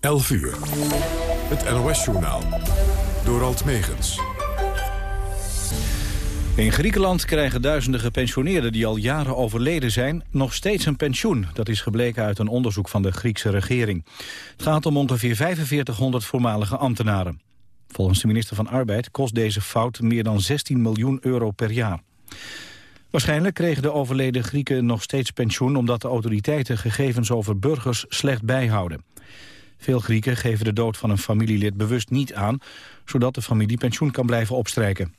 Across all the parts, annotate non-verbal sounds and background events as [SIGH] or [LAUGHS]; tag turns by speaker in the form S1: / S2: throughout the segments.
S1: 11 uur. Het NOS-journaal. Door Alt Megens.
S2: In Griekenland krijgen duizenden gepensioneerden die al jaren overleden zijn... nog steeds een pensioen. Dat is gebleken uit een onderzoek van de Griekse regering. Het gaat om ongeveer 4500 voormalige ambtenaren. Volgens de minister van Arbeid kost deze fout meer dan 16 miljoen euro per jaar. Waarschijnlijk kregen de overleden Grieken nog steeds pensioen... omdat de autoriteiten gegevens over burgers slecht bijhouden. Veel Grieken geven de dood van een familielid bewust niet aan... zodat de familie pensioen kan blijven opstrijken.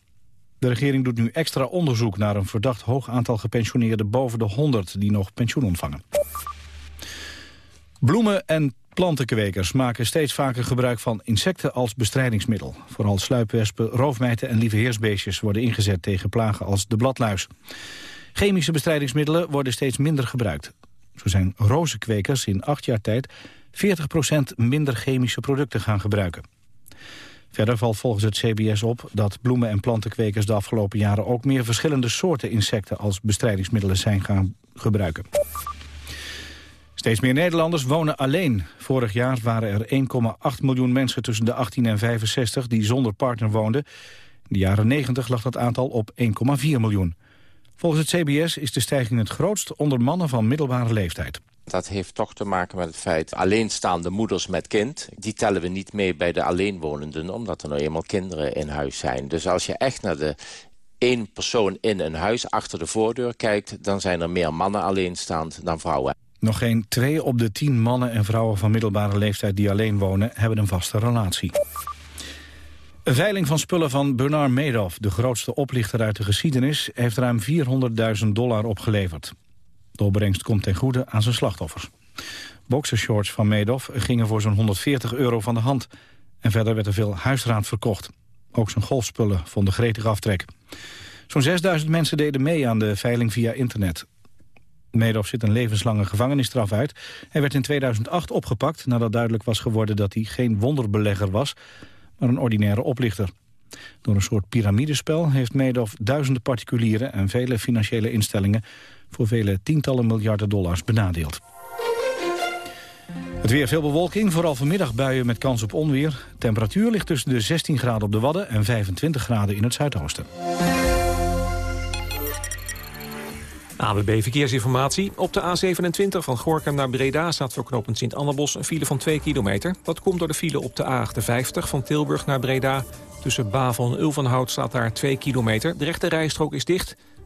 S2: De regering doet nu extra onderzoek naar een verdacht hoog aantal gepensioneerden boven de 100 die nog pensioen ontvangen. Bloemen- en plantenkwekers maken steeds vaker gebruik van insecten als bestrijdingsmiddel. Vooral sluipwespen, roofmijten en lieveheersbeestjes worden ingezet tegen plagen als de bladluis. Chemische bestrijdingsmiddelen worden steeds minder gebruikt. Zo zijn rozenkwekers in acht jaar tijd 40% minder chemische producten gaan gebruiken. Verder valt volgens het CBS op dat bloemen- en plantenkwekers de afgelopen jaren ook meer verschillende soorten insecten als bestrijdingsmiddelen zijn gaan gebruiken. Steeds meer Nederlanders wonen alleen. Vorig jaar waren er 1,8 miljoen mensen tussen de 18 en 65 die zonder partner woonden. In de jaren 90 lag dat aantal op 1,4 miljoen. Volgens het CBS is de stijging het grootst onder mannen van middelbare leeftijd.
S3: Dat heeft toch te maken met het feit alleenstaande moeders met kind. Die tellen we niet mee bij de alleenwonenden, omdat er nou eenmaal kinderen in huis zijn. Dus als je echt naar de één persoon in een huis achter de voordeur kijkt... dan zijn er meer mannen alleenstaand dan vrouwen.
S2: Nog geen twee op de tien mannen en vrouwen van middelbare leeftijd die alleen wonen... hebben een vaste relatie. Een veiling van spullen van Bernard Madoff, de grootste oplichter uit de geschiedenis... heeft ruim 400.000 dollar opgeleverd. De opbrengst komt ten goede aan zijn slachtoffers. Boxershorts van Madoff gingen voor zo'n 140 euro van de hand. En verder werd er veel huisraad verkocht. Ook zijn golfspullen vonden gretig aftrek. Zo'n 6000 mensen deden mee aan de veiling via internet. Madoff zit een levenslange gevangenisstraf uit. Hij werd in 2008 opgepakt nadat duidelijk was geworden dat hij geen wonderbelegger was, maar een ordinaire oplichter. Door een soort piramidespel heeft Madoff duizenden particulieren en vele financiële instellingen voor vele tientallen miljarden dollars benadeeld. Het weer veel bewolking, vooral vanmiddag buien met kans op onweer. Temperatuur ligt tussen de 16 graden op de Wadden en 25 graden in het zuidoosten.
S4: ABB Verkeersinformatie. Op de A27 van Gorkum naar Breda staat voor Sint-Annabos een file van 2 kilometer. Dat komt door de file op de A58 van Tilburg naar Breda. Tussen Bavel en Ulvenhout staat daar 2 kilometer. De rechte rijstrook is dicht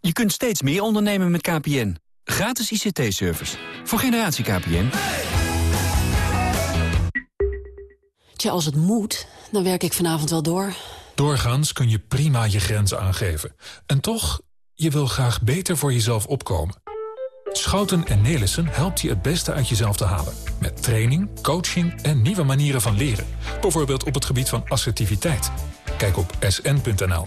S5: Je kunt steeds meer ondernemen met KPN. Gratis ICT-service. Voor generatie KPN.
S6: Tja, als het moet, dan werk ik vanavond wel door.
S7: Doorgaans kun je prima je grenzen aangeven. En toch, je wil graag beter voor jezelf opkomen. Schouten en Nelissen helpt je het beste uit jezelf te halen. Met training, coaching en nieuwe manieren van leren. Bijvoorbeeld op het gebied van assertiviteit. Kijk op sn.nl.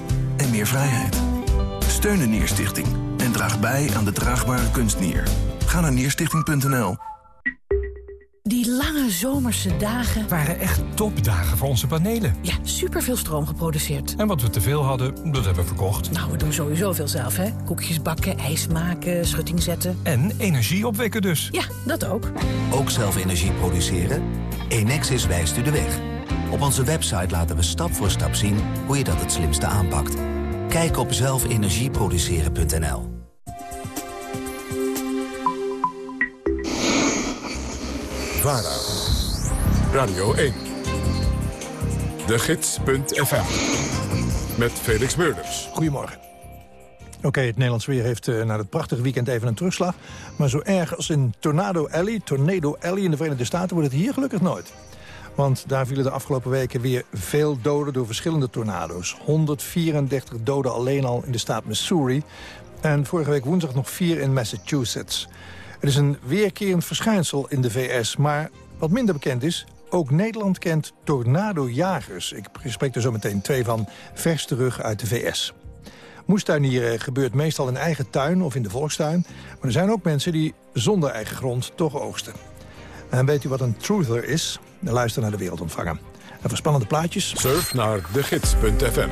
S8: en meer vrijheid. Steun de Nierstichting en draag bij aan de draagbare kunstnier. Ga naar nierstichting.nl.
S9: Die lange zomerse dagen
S10: waren echt topdagen voor onze panelen.
S9: Ja, superveel stroom geproduceerd.
S10: En wat we teveel hadden, dat hebben we verkocht.
S9: Nou, we doen sowieso veel zelf, hè. Koekjes bakken, ijs maken, schutting zetten.
S10: En energie opwekken dus.
S9: Ja, dat ook.
S11: Ook zelf energie produceren? Enexis wijst u de weg. Op onze website laten we stap voor stap zien hoe je dat het slimste aanpakt. Kijk op zelfenergieproduceren.nl
S1: VARA. Radio 1. De Gids.fm. Met Felix Meurders.
S12: Goedemorgen. Oké, het Nederlands weer heeft uh, na het prachtige weekend even een terugslag. Maar zo erg als in Tornado Alley, Tornado Alley in de Verenigde Staten... wordt het hier gelukkig nooit. Want daar vielen de afgelopen weken weer veel doden door verschillende tornado's. 134 doden alleen al in de staat Missouri. En vorige week woensdag nog vier in Massachusetts. Het is een weerkerend verschijnsel in de VS. Maar wat minder bekend is, ook Nederland kent tornadojagers. Ik spreek er zo meteen twee van vers terug uit de VS. Moestuinieren gebeurt meestal in eigen tuin of in de volkstuin. Maar er zijn ook mensen die zonder eigen grond toch oogsten. En weet u wat een truther is? Luister naar de wereldontvanger. En voor spannende plaatjes...
S1: Surf naar degids.fm.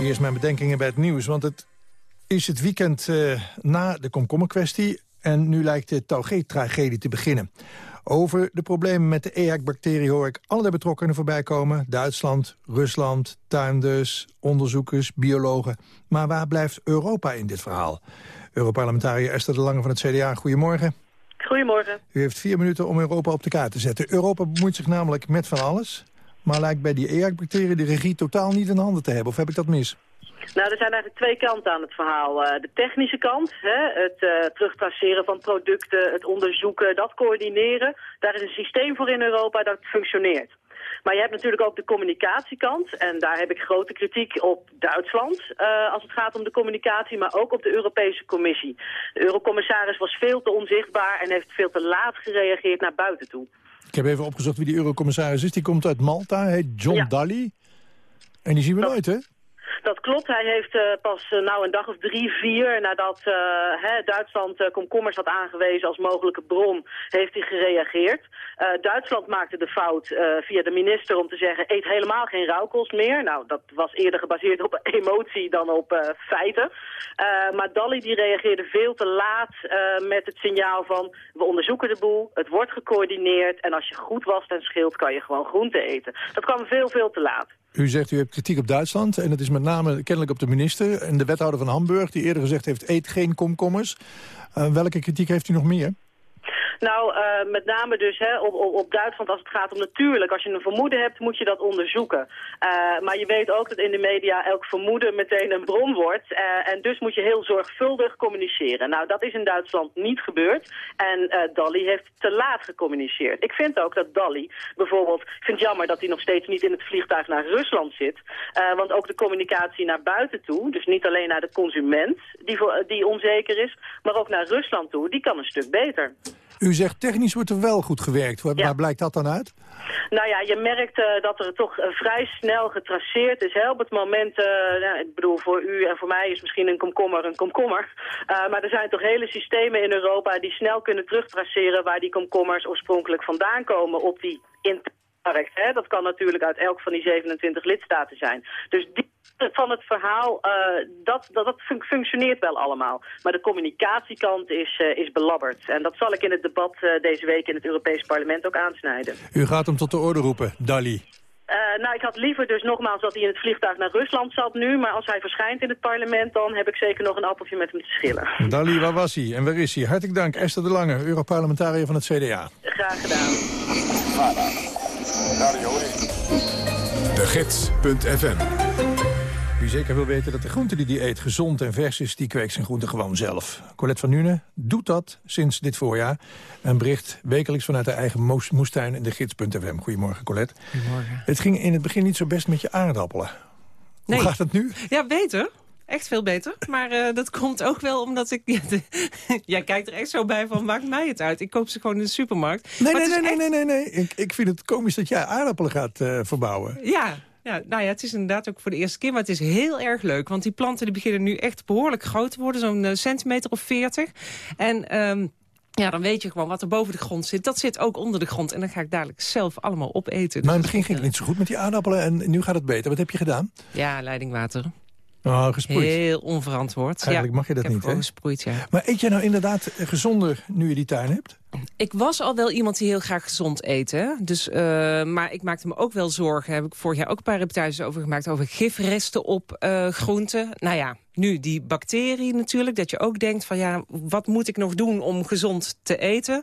S12: Eerst mijn bedenkingen bij het nieuws, want het is het weekend uh, na de komkommerkwestie... en nu lijkt de Tauge-tragedie te beginnen. Over de problemen met de EHEC-bacterie hoor ik allerlei betrokkenen voorbij komen. Duitsland, Rusland, tuinders, onderzoekers, biologen. Maar waar blijft Europa in dit verhaal? Europarlementariër Esther de Lange van het CDA, goedemorgen.
S13: Goedemorgen.
S12: U heeft vier minuten om Europa op de kaart te zetten. Europa bemoeit zich namelijk met van alles... maar lijkt bij die EHEC-bacterie de regie totaal niet in handen te hebben. Of heb ik dat mis?
S13: Nou, er zijn eigenlijk twee kanten aan het verhaal. Uh, de technische kant, hè, het uh, terugtraceren van producten, het onderzoeken, dat coördineren. Daar is een systeem voor in Europa dat functioneert. Maar je hebt natuurlijk ook de communicatiekant. En daar heb ik grote kritiek op Duitsland uh, als het gaat om de communicatie, maar ook op de Europese Commissie. De eurocommissaris was veel te onzichtbaar en heeft veel te laat gereageerd naar buiten toe.
S12: Ik heb even opgezocht wie die eurocommissaris is. Die komt uit Malta, heet John ja. Daly. En die zien we dat... nooit, hè?
S13: Dat klopt. Hij heeft uh, pas uh, nou een dag of drie, vier nadat uh, hè, Duitsland komkommers had aangewezen als mogelijke bron, heeft hij gereageerd. Duitsland maakte de fout via de minister om te zeggen, eet helemaal geen rauwkost meer. Nou, dat was eerder gebaseerd op [LAUGHS] emotie dan op feiten. maar Dalli die reageerde veel te laat met het signaal van, we onderzoeken de boel, het wordt gecoördineerd en als je goed wast en scheelt kan je gewoon groente eten. Dat kwam veel, veel te laat.
S12: U zegt u hebt kritiek op Duitsland en dat is met name kennelijk op de minister en de wethouder van Hamburg... die eerder gezegd heeft, eet geen komkommers. Uh, welke kritiek heeft u nog meer?
S13: Nou, uh, met name dus hè, op, op, op, Duitsland als het gaat om natuurlijk. Als je een vermoeden hebt, moet je dat onderzoeken. Uh, maar je weet ook dat in de media elk vermoeden meteen een bron wordt. Uh, en dus moet je heel zorgvuldig communiceren. Nou, dat is in Duitsland niet gebeurd. En Dolly heeft te laat gecommuniceerd. Ik vind ook dat Dolly bijvoorbeeld... Ik vind het jammer dat hij nog steeds niet in het vliegtuig naar Rusland zit. want ook de communicatie naar buiten toe... dus niet alleen naar de consument die, die onzeker is... maar ook naar Rusland toe, die kan een stuk beter.
S12: U zegt technisch wordt er wel goed gewerkt. Waar, ja. blijkt dat dan uit?
S13: Nou ja, je merkt uh, dat er toch uh, vrij snel getraceerd is. Hè? Op het moment, uh, nou, ik bedoel voor u en voor mij is misschien een komkommer een komkommer. maar er zijn toch hele systemen in Europa die snel kunnen terugtraceren... waar die komkommers oorspronkelijk vandaan komen op die markt. Hè? Dat kan natuurlijk uit elk van die 27 lidstaten zijn. Dus die van het verhaal, uh, dat, dat, dat fun functioneert wel allemaal. Maar de communicatiekant is, uh, is belabberd. En dat zal ik in het debat uh, deze week in het Europees Parlement ook aansnijden.
S12: U gaat hem tot de orde roepen, Dali.
S13: nou, ik had liever dus nogmaals dat hij in het vliegtuig naar Rusland zat nu. Maar als hij verschijnt in het parlement, dan heb ik zeker nog een appeltje met hem te schillen.
S12: Dali, waar was hij en waar is hij? Hartelijk dank, Esther de Lange, Europarlementariër van het CDA.
S13: Graag gedaan.
S1: De Gids.fm
S12: u zeker wil weten dat de groente die hij eet gezond en vers is... die kweekt zijn groente gewoon zelf. Colette van Nuenen doet dat sinds dit voorjaar... en bericht wekelijks vanuit haar eigen moestuin in de gids.fm. Goedemorgen, Colette.
S14: Goedemorgen.
S12: Het ging in het begin niet zo best met je aardappelen.
S14: Nee.
S12: Hoe gaat het nu?
S14: Ja, beter. Echt veel beter. Maar uh, dat komt ook wel omdat ik... [LAUGHS] Ja, de, jij kijkt er echt zo bij van, maakt mij het uit. Ik koop ze gewoon in de supermarkt.
S12: Nee, nee, nee, nee, nee, nee, nee. Ik, ik vind het komisch dat jij aardappelen gaat uh, verbouwen.
S14: Ja, ja, nou ja, het is inderdaad ook voor de eerste keer, maar het is heel erg leuk. Want die planten die beginnen nu echt behoorlijk groot te worden, zo'n uh, centimeter of veertig. En... Um, ja, dan weet je gewoon wat er boven de grond zit. Dat zit ook onder de grond. En dan ga ik dadelijk zelf allemaal opeten.
S12: Maar in het begin ging het niet zo goed met die aardappelen. En nu gaat het beter. Wat heb je gedaan?
S14: Ja, leidingwater.
S12: Oh, gesproeid.
S14: Heel onverantwoord.
S12: Eigenlijk
S14: ja,
S12: mag je dat
S14: ik
S12: niet,
S14: hè? gesproeid, ja.
S12: Maar eet jij nou inderdaad gezonder nu je die tuin hebt?
S14: Ik was al wel iemand die heel graag gezond. Hè? Dus, uh, maar ik maakte me ook wel zorgen. Heb ik vorig jaar ook een paar reportages over gemaakt... over gifresten op uh, groenten. Nou ja, nu die bacterie natuurlijk. Dat je ook denkt van ja, wat moet ik nog doen om gezond te eten?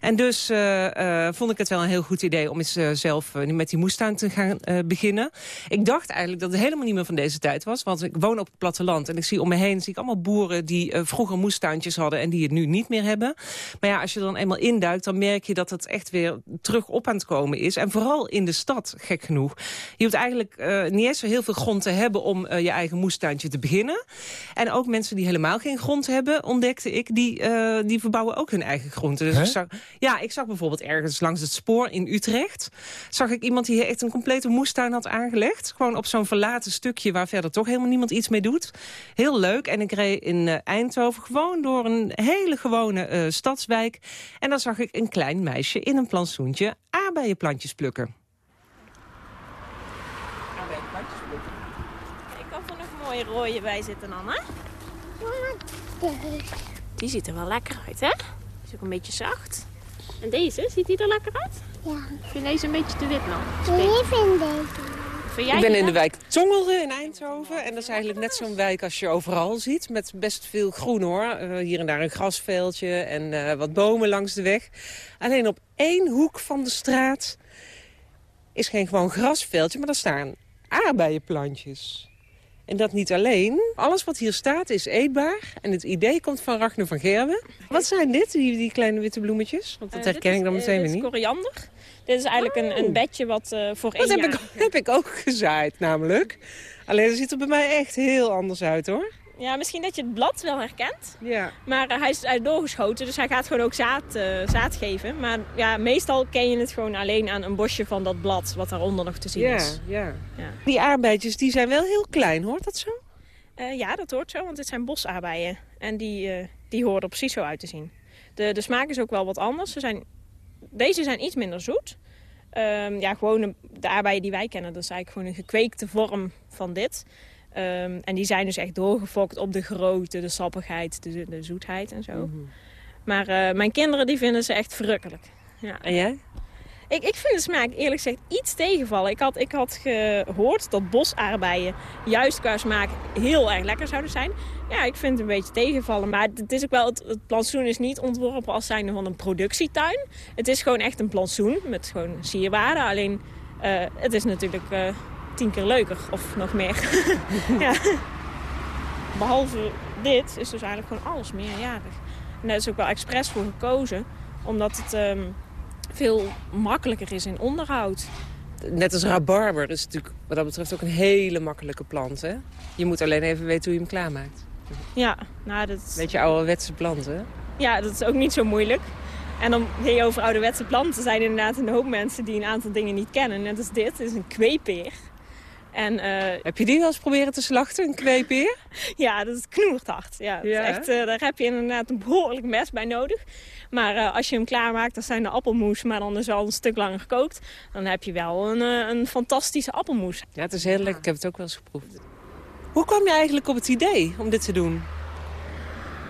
S14: En dus uh, vond ik het wel een heel goed idee om eens uh, zelf met die moestuin te gaan beginnen. Ik dacht eigenlijk dat het helemaal niet meer van deze tijd was. Want ik woon op het platteland en ik zie om me heen zie ik allemaal boeren die vroeger moestuintjes hadden en die het nu niet meer hebben. Maar ja, als je dan eenmaal induikt, dan merk je dat het echt weer terug op aan het komen is. En vooral in de stad, gek genoeg. Je hoeft eigenlijk niet eens zo heel veel grond te hebben om je eigen moestuintje te beginnen. En ook mensen die helemaal geen grond hebben, ontdekte ik, die, die verbouwen ook hun eigen groenten. Dus ik zag, ja, ik zag bijvoorbeeld ergens langs het spoor in Utrecht... zag ik iemand die echt een complete moestuin had aangelegd. Gewoon op zo'n verlaten stukje waar verder toch helemaal niemand iets mee doet. Heel leuk. En ik reed in Eindhoven gewoon door een hele gewone uh, stadswijk. En dan zag ik een klein meisje in een plantsoentje aardbeienplantjes plukken.
S15: Aardbeienplantjes plukken. Kijk of er nog mooie rode bij zitten dan, hè? Die ziet er wel lekker uit, hè? Is ook een beetje zacht. En deze, ziet die er lekker uit?
S16: Ja.
S15: Ik vind deze een beetje te wit nog.
S16: Nee, ik vind deze.
S14: Ik ben in de wijk Tongeren in Eindhoven. En dat is eigenlijk net zo'n wijk als je overal ziet. Met best veel groen hoor. Uh, hier en daar een grasveldje en uh, wat bomen langs de weg. Alleen op één hoek van de straat is geen gewoon grasveldje. Maar daar staan aardbeienplantjes. En dat niet alleen. Alles wat hier staat is eetbaar. En het idee komt van Ragnar van Gerwen. Wat zijn dit, die, die kleine witte bloemetjes? Want dat
S15: Uh,
S14: herken ik dan meteen weer
S15: dit
S14: niet.
S15: is koriander. Dit is eigenlijk een, een bedje wat uh, voor
S14: Dat
S15: één
S14: heb
S15: jaar...
S14: ik, heb ik ook gezaaid namelijk. Alleen dat ziet er bij mij echt heel anders uit hoor.
S15: Ja, misschien dat je het blad wel herkent.
S14: Ja.
S15: Maar uh, hij, is, is doorgeschoten, dus hij gaat gewoon ook zaad, uh, zaad geven. Maar ja, meestal ken je het gewoon alleen aan een bosje van dat blad... wat daaronder nog te zien
S14: Ja,
S15: is.
S14: ja.
S15: Ja.
S14: Die aardbeidjes die zijn wel heel klein, hoort dat zo?
S15: Uh, ja, dat hoort zo, want dit zijn bosaardbeien. En die, die horen er precies zo uit te zien. De, de smaak is ook wel wat anders. Ze zijn, deze zijn iets minder zoet. Um, ja, gewoon de, de aardbeien die wij kennen, dat is eigenlijk gewoon een gekweekte vorm van dit. Um, en die zijn dus echt doorgefokt op de grootte, de sappigheid, de, de zoetheid en zo. Mm -hmm. Maar uh, mijn kinderen die vinden ze echt verrukkelijk. Ja.
S14: En jij?
S15: Ik, ik vind de smaak eerlijk gezegd iets tegenvallen. Ik had, ik had gehoord dat bosaardbeien juist qua smaak heel erg lekker zouden zijn. Ja, ik vind het een beetje tegenvallen. Maar het is ook wel, het, plantsoen is niet ontworpen als zijnde van een productietuin. Het is gewoon echt een plantsoen met gewoon sierwaarde. Alleen uh, het is natuurlijk uh, tien keer leuker of nog meer. [LAUGHS] ja. Behalve dit is dus eigenlijk gewoon alles meerjarig. En daar is ook wel expres voor gekozen. Omdat het... Um, veel makkelijker is in onderhoud.
S14: Net als rabarber is natuurlijk wat dat betreft ook een hele makkelijke plant. Hè? Je moet alleen even weten hoe je hem klaarmaakt.
S15: Ja, nou dat...
S14: Beetje ouderwetse planten.
S15: Ja, dat is ook niet zo moeilijk. En dan ben je over ouderwetse planten. zijn inderdaad een hoop mensen die een aantal dingen niet kennen. Net als dit, dit is een kweepeer. En, uh,
S14: heb je die wel eens proberen te slachten, een kweepeer? [LAUGHS]
S15: ja, dat is knoert hard. Ja,
S14: ja.
S15: Echt, uh, daar heb je inderdaad een behoorlijk mes bij nodig. Maar uh, als je hem klaarmaakt, dan zijn de appelmoes, maar dan is al een stuk langer gekookt. Dan heb je wel een, een fantastische appelmoes.
S14: Ja, het is heel lekker. Ik heb het ook wel eens geproefd. Hoe kwam je eigenlijk op het idee om dit te doen?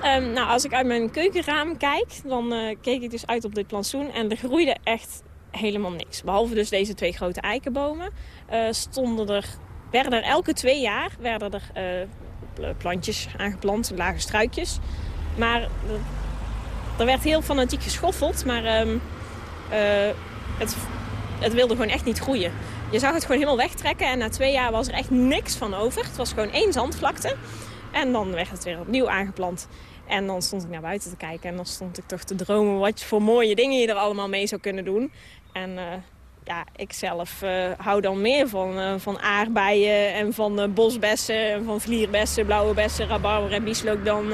S15: Um, nou, als ik uit mijn keukenraam kijk, dan uh, keek ik dus uit op dit plantsoen. En er groeide echt helemaal niks. Behalve dus deze twee grote eikenbomen. Uh, stonden er, werden er elke twee jaar werden er uh, plantjes aangeplant, lage struikjes. Maar er werd heel fanatiek geschoffeld, maar um, uh, het, het wilde gewoon echt niet groeien. Je zag het gewoon helemaal wegtrekken en na twee jaar was er echt niks van over. Het was gewoon één zandvlakte. En dan werd het weer opnieuw aangeplant. En dan stond ik naar buiten te kijken en dan stond ik toch te dromen wat voor mooie dingen je er allemaal mee zou kunnen doen. En uh, ja, ik zelf uh, hou dan meer van, uh, van aardbeien en van bosbessen en van vlierbessen, blauwe bessen, rabarber en bieslook dan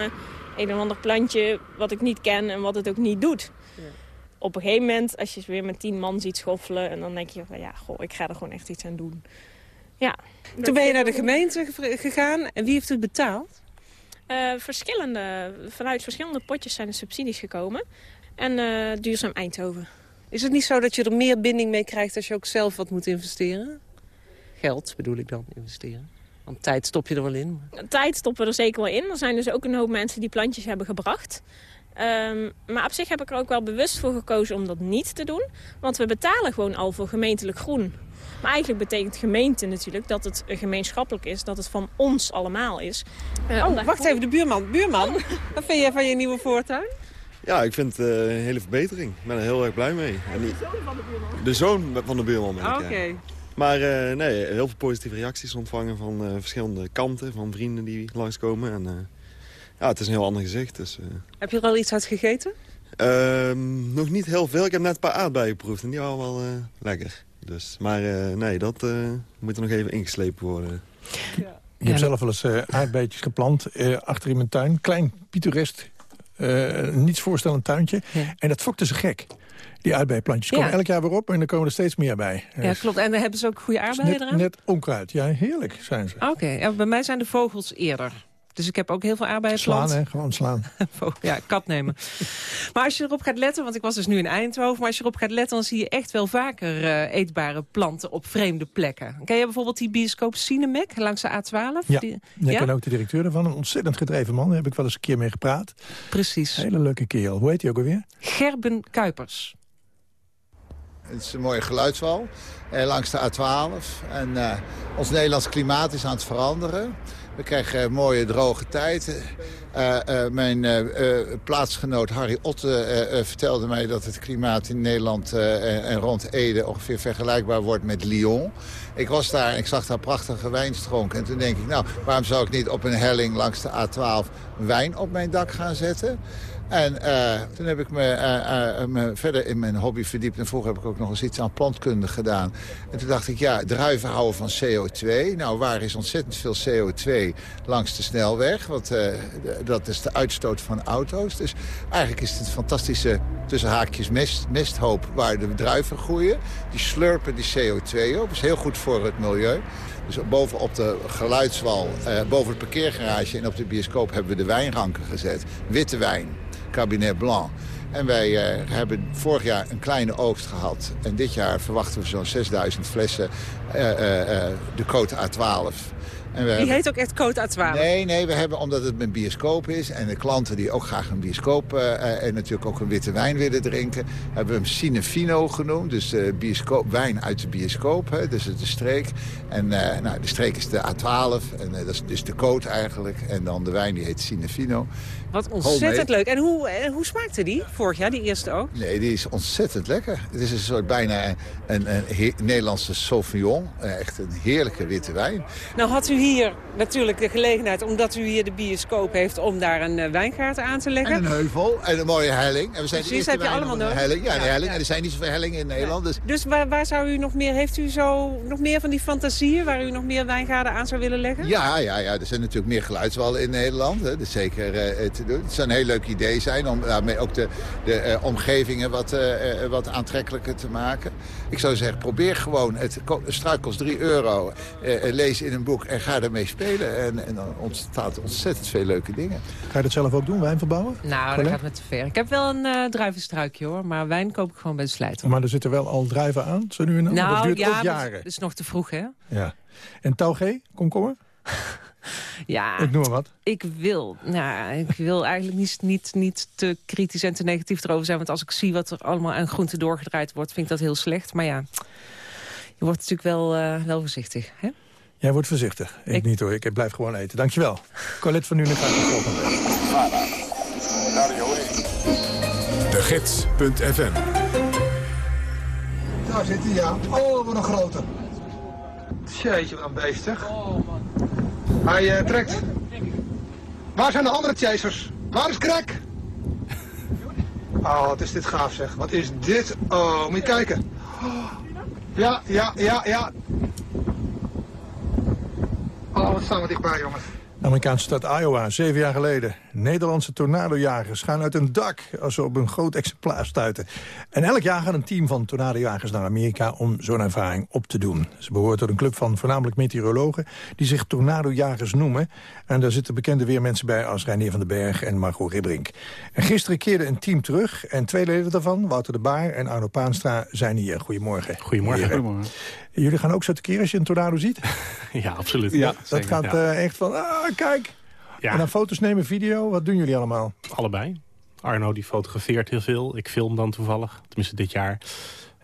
S15: een of ander plantje wat ik niet ken en wat het ook niet doet. Ja. Op een gegeven moment, als je weer met tien man ziet schoffelen... en dan denk je van ja, goh, ik ga er gewoon echt iets aan doen. Ja.
S14: Toen ben je naar de gemeente gegaan en wie heeft het betaald?
S15: Uh, verschillende, vanuit verschillende potjes zijn er subsidies gekomen. En uh, Duurzaam Eindhoven.
S14: Is het niet zo dat je er meer binding mee krijgt als je ook zelf wat moet investeren? Geld bedoel ik dan, investeren. Want tijd stop je er wel in.
S15: Tijd stoppen we er zeker wel in. Er zijn dus ook een hoop mensen die plantjes hebben gebracht. Ehm, maar op zich heb ik er ook wel bewust voor gekozen om dat niet te doen. Want we betalen gewoon al voor gemeentelijk groen. Maar eigenlijk betekent gemeente natuurlijk dat het gemeenschappelijk is. Dat het van ons allemaal is.
S14: Uh, oh, wacht even, de buurman. Buurman, wat vind jij van je nieuwe voortuin?
S16: Ja, ik vind het uh, een hele verbetering. Ik ben er heel erg blij mee. En
S14: de zoon van de buurman?
S16: De zoon van de buurman
S14: Oké. Okay.
S16: Maar uh, nee, heel veel positieve reacties ontvangen van uh, verschillende kanten. Van vrienden die langskomen. En uh, ja, het is een heel ander gezicht. Dus,
S14: Heb je er al iets uit gegeten?
S16: Ehm, nog niet heel veel. Ik heb net een paar aardbeien geproefd en die waren wel lekker. Dus, maar nee, dat moet er nog even ingeslepen worden.
S12: Ja. Ik heb zelf wel eens aardbeidjes geplant achter in mijn tuin. Klein, pittoresk, niets voorstellend tuintje. Ja. En dat fokte ze gek. Die aardbeienplantjes komen elk jaar weer op en er komen er steeds meer bij.
S14: Ja, klopt. En hebben ze ook goede aardbeien
S12: net,
S14: eraan?
S12: Net onkruid. Ja, heerlijk zijn ze.
S14: Oké, bij mij zijn de vogels eerder. Dus ik heb ook heel veel aardbeien
S12: Slaan, hè? Gewoon slaan. [LAUGHS]
S14: ja, kat nemen. [LAUGHS] maar als je erop gaat letten, want ik was dus nu in Eindhoven... maar als je erop gaat letten, dan zie je echt wel vaker uh, eetbare planten op vreemde plekken. Ken je bijvoorbeeld die bioscoop Cinemek langs de A12?
S12: Ja, die, ik ja? ken ook de directeur ervan. Een ontzettend gedreven man, daar heb ik wel eens een keer mee gepraat.
S14: Precies.
S12: Hele leuke kerel. Hoe heet hij ook alweer?
S14: Gerben Kuipers.
S17: Het is een mooie geluidswal eh, langs de A12. En uh, ons Nederlands klimaat is aan het veranderen. We krijgen uh, mooie droge tijden. Uh, mijn plaatsgenoot Harry Otte vertelde mij dat het klimaat in Nederland en rond Ede ongeveer vergelijkbaar wordt met Lyon. Ik was daar en ik zag daar prachtige wijnstronk. En toen denk ik, nou, waarom zou ik niet op een helling langs de A12 wijn op mijn dak gaan zetten? En uh, toen heb ik me, uh, uh, me, verder in mijn hobby verdiept. En vroeger heb ik ook nog eens iets aan plantkunde gedaan. En toen dacht ik, ja, druiven houden van CO2. Nou, waar is ontzettend veel CO2 langs de snelweg? Want dat is de uitstoot van auto's. Dus eigenlijk is het een fantastische, tussen haakjes, mest, mesthoop... waar de druiven groeien. Die slurpen die CO2 op. is heel goed voor het milieu. Dus bovenop de geluidswal, boven het parkeergarage en op de bioscoop... hebben we de wijnranken gezet. Witte wijn kabinet Blanc. En wij uh, hebben vorig jaar een kleine oogst gehad. En dit jaar verwachten we zo'n 6000 flessen uh, uh, de Côte A12.
S14: En die hebben... heet ook echt Côte A12?
S17: Nee, nee, we hebben, omdat het een bioscoop is... en de klanten die ook graag een bioscoop en natuurlijk ook een witte wijn willen drinken... hebben we hem Cinefino genoemd. Dus bioscoop, wijn uit de bioscoop, hè, dus de streek. En nou, de streek is de A12, en dat is dus de Côte eigenlijk. En dan de wijn die heet Cinefino.
S14: Wat ontzettend leuk. En hoe, en hoe smaakte die vorig jaar, die eerste ook?
S17: Nee, die is ontzettend lekker. Het is een soort bijna een, een, een Nederlandse Sauvignon. Echt een heerlijke witte wijn.
S14: Nou had u hier natuurlijk de gelegenheid, omdat u hier de bioscoop heeft... om daar een uh, wijngaard aan te leggen.
S17: En een heuvel en een mooie helling. En we zijn
S14: Precies, heb je allemaal nodig.
S17: Helling. Ja, ja, de helling. En er zijn niet zoveel hellingen in Nederland. Dus,
S14: dus waar, waar, zou u nog meer... Heeft u zo nog meer van die fantasieën waar u nog meer wijngaarden aan zou willen leggen?
S17: Ja, ja, ja. er zijn natuurlijk meer geluidswallen in Nederland. Hè. Dus zeker uh, te doen. Het zou een heel leuk idee zijn om daarmee ook de, de uh, omgevingen wat, uh, wat aantrekkelijker te maken. Ik zou zeggen, probeer gewoon. Het struik kost 3 euro. lees in een boek en ga ermee spelen. En, en dan ontstaat ontzettend veel leuke dingen.
S12: Ga je dat zelf ook doen, wijn verbouwen?
S14: Nou, Colin? dat gaat me te ver. Ik heb wel een uh, druivenstruikje hoor, maar wijn koop ik gewoon bij de slijter.
S12: Maar er zitten wel al druiven aan, zo nu en dan?
S14: Nou,
S12: dat duurt
S14: ja,
S12: ook jaren.
S14: Het is nog te vroeg, hè?
S12: Ja. En taugé, komkommer? [LAUGHS]
S14: Ja,
S12: ik noem maar wat.
S14: Ik wil, nou, ik wil eigenlijk niet, niet, niet te kritisch en te negatief erover zijn. Want als ik zie wat er allemaal aan groenten doorgedraaid wordt, vind ik dat heel slecht. Maar ja, je wordt natuurlijk wel, uh, wel voorzichtig. Hè?
S12: Jij wordt voorzichtig. Ik, ik, niet hoor, ik blijf gewoon eten. Dankjewel. Colette van Nuenen gaat de volgende.
S1: De Gids.fm
S18: Daar zit hij, ja. Oh, wat een grote. Jeetje, wat een beestig. Hij uh, trekt. Waar zijn de andere chasers? Waar is Crack? Oh, wat is dit gaaf zeg. Wat is dit? Oh, moet je kijken. Ja, ja, ja, ja. Oh, wat staan we dichtbij, jongens.
S12: Amerikaanse stad Iowa, zeven jaar geleden. Nederlandse tornadojagers gaan uit een dak als ze op een groot exemplaar stuiten. En elk jaar gaat een team van tornadojagers naar Amerika om zo'n ervaring op te doen. Ze behoort tot een club van voornamelijk meteorologen die zich tornadojagers noemen. En daar zitten bekende weermensen bij als Reinier van den Berg en Margot Ribbrink. En gisteren keerde een team terug en twee leden daarvan, Wouter de Baar en Arno Paanstra, zijn hier. Goedemorgen.
S19: Goedemorgen. Goedemorgen.
S12: Jullie gaan ook zo keer als je een tornado ziet? [LAUGHS]
S19: Ja, absoluut.
S12: Ja, dat gaat uh, echt van, ah, kijk. Ja. En dan foto's nemen, video, wat doen jullie allemaal?
S19: Allebei. Arno die fotografeert heel veel. Ik film dan toevallig, tenminste dit jaar.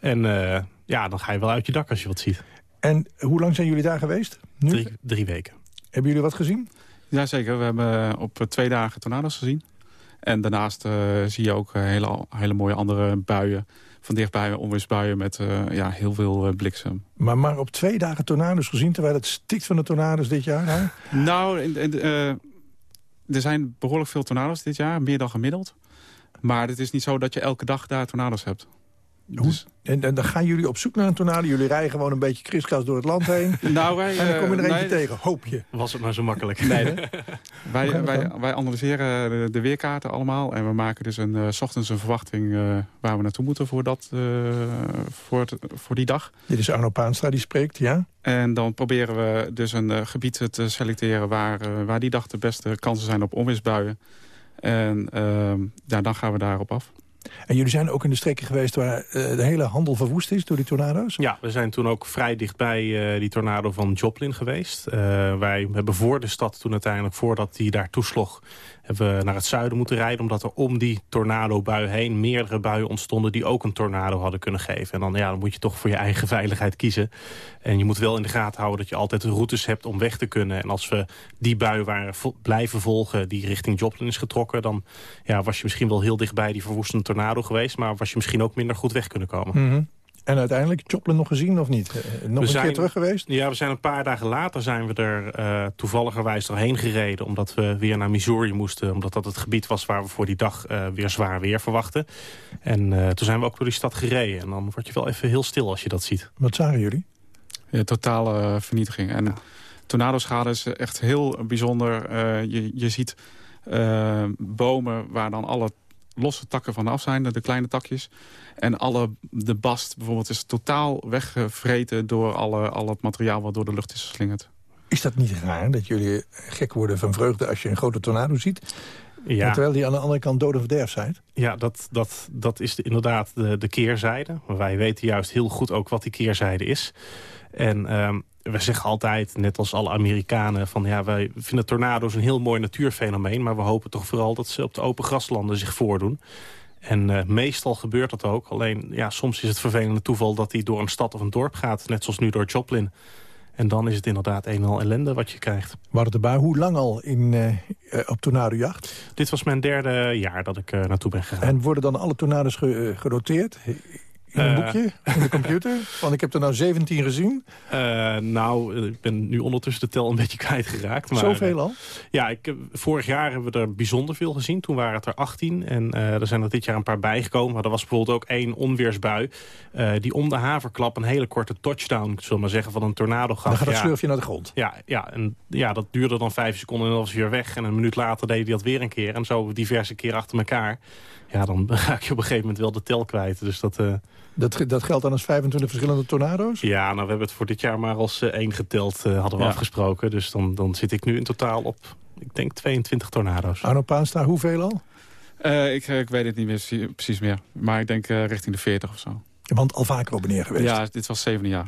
S19: En uh, ja, dan ga je wel uit je dak als je wat ziet.
S12: En hoe lang zijn jullie daar geweest? Nu?
S19: Drie, drie weken.
S12: Hebben jullie wat gezien?
S20: Jazeker, we hebben op twee dagen tornado's gezien. En daarnaast uh, zie je ook hele, hele mooie andere buien van dichtbij onweersbuien met uh, ja, heel veel uh, bliksem.
S12: Maar, maar op twee dagen tornado's gezien, terwijl het stikt van de tornado's dit jaar? Hè?
S20: Nou, in, in, er zijn behoorlijk veel tornado's dit jaar, meer dan gemiddeld. Maar het is niet zo dat je elke dag daar tornado's hebt.
S12: Dus... En, en, dan gaan jullie op zoek naar een tornado. Jullie rijden gewoon een beetje kriskras door het land heen. [LAUGHS]
S20: nou, wij,
S12: en dan kom je er eentje
S20: nee,
S12: tegen, hoop je.
S19: Was het maar zo makkelijk.
S20: Nee, [LAUGHS] wij, wij, wij analyseren de, de, weerkaarten allemaal. En we maken dus een, uh, s ochtends een verwachting uh, waar we naartoe moeten voor, dat, uh, voor, het, voor die dag.
S12: Dit is Arno Paanstra die spreekt, ja.
S20: En dan proberen we dus een gebied te selecteren waar, waar die dag de beste kansen zijn op onweersbuien. En ehm, ja, dan gaan we daarop af.
S12: En jullie zijn ook in de streken geweest waar uh, de hele handel verwoest is door die tornado's?
S19: Ja, we zijn toen ook vrij dichtbij uh, die tornado van Joplin geweest. Uh, wij hebben voor de stad toen uiteindelijk, voordat die daar toesloeg... hebben we naar het zuiden moeten rijden... omdat er om die tornadobui heen meerdere buien ontstonden... die ook een tornado hadden kunnen geven. En dan, ja, dan moet je toch voor je eigen veiligheid kiezen. En je moet wel in de gaten houden dat je altijd routes hebt om weg te kunnen. En als we die bui waren blijven volgen die richting Joplin is getrokken... dan ja, was je misschien wel heel dichtbij die verwoestende tornado geweest... maar was je misschien ook minder goed weg kunnen komen.
S12: Mm -hmm. En uiteindelijk, Joplin nog gezien of niet? Uh, nog we een
S19: zijn,
S12: keer terug geweest?
S19: Ja, we zijn een paar dagen later zijn we er uh, toevalligerwijs doorheen gereden... omdat we weer naar Missouri moesten. Omdat dat het gebied was waar we voor die dag uh, weer zwaar weer verwachten. En toen zijn we ook door die stad gereden. En dan word je wel even heel stil als je dat ziet.
S12: Wat zagen jullie?
S20: Ja, totale vernietiging. En ja. tornadoschade is echt heel bijzonder. je, je ziet bomen waar dan alle losse takken van af zijn, de kleine takjes. En alle, de bast bijvoorbeeld is totaal weggevreten door alle, al het materiaal wat door de lucht is geslingerd.
S12: Is dat niet raar dat jullie gek worden van vreugde als je een grote tornado ziet? Ja. Terwijl die aan de andere kant dood en verderf zijn?
S19: Ja, dat, dat, dat is de, inderdaad de, de keerzijde. Maar wij weten juist heel goed ook wat die keerzijde is. En um, we zeggen altijd, net als alle Amerikanen... van ja, wij vinden tornado's een heel mooi natuurfenomeen... maar we hopen toch vooral dat ze op de open graslanden zich voordoen. En uh, meestal gebeurt dat ook. Alleen ja, soms is het vervelende toeval dat hij door een stad of een dorp gaat. Net zoals nu door Joplin. En dan is het inderdaad een en al ellende wat je krijgt.
S12: Maar de bui, hoe lang al in, uh, op tornadojacht?
S19: Dit was mijn derde jaar dat ik uh, naartoe ben gegaan.
S12: En worden dan alle tornado's ge geroteerd? In een uh, boekje? In de computer? [LAUGHS] Want ik heb er nou 17 gezien.
S19: Uh, nou, ik ben nu ondertussen de tel een beetje [LAUGHS] kwijtgeraakt. Maar,
S12: Zoveel al?
S19: Ja, ik, vorig jaar hebben we er bijzonder veel gezien. Toen waren het er 18. En er zijn er dit jaar een paar bijgekomen. Maar er was bijvoorbeeld ook één onweersbui... die om de haverklap een hele korte touchdown, zullen maar zeggen, van een tornado gaf.
S12: Dan gaat dat
S19: ja.
S12: slurfje naar de grond.
S19: Ja, ja, en, ja, dat duurde dan vijf seconden en dan was hij weer weg. En een minuut later deed hij dat weer een keer. En zo diverse keren achter elkaar. Ja, dan [LAUGHS] raak je op een gegeven moment wel de tel kwijt. Dus dat...
S12: Dat, dat geldt dan als 25 verschillende tornado's?
S19: Ja, nou we hebben het voor dit jaar maar als uh, één geteld uh, hadden we ja. afgesproken. Dus dan, dan zit ik nu in totaal op, ik denk 22 tornado's.
S12: Arno Paanstra, hoeveel al?
S20: Uh, ik, ik weet het niet meer precies meer. Maar ik denk richting de 40 of zo.
S12: Want al vaker op neer geweest?
S20: Ja, dit was zevende jaar.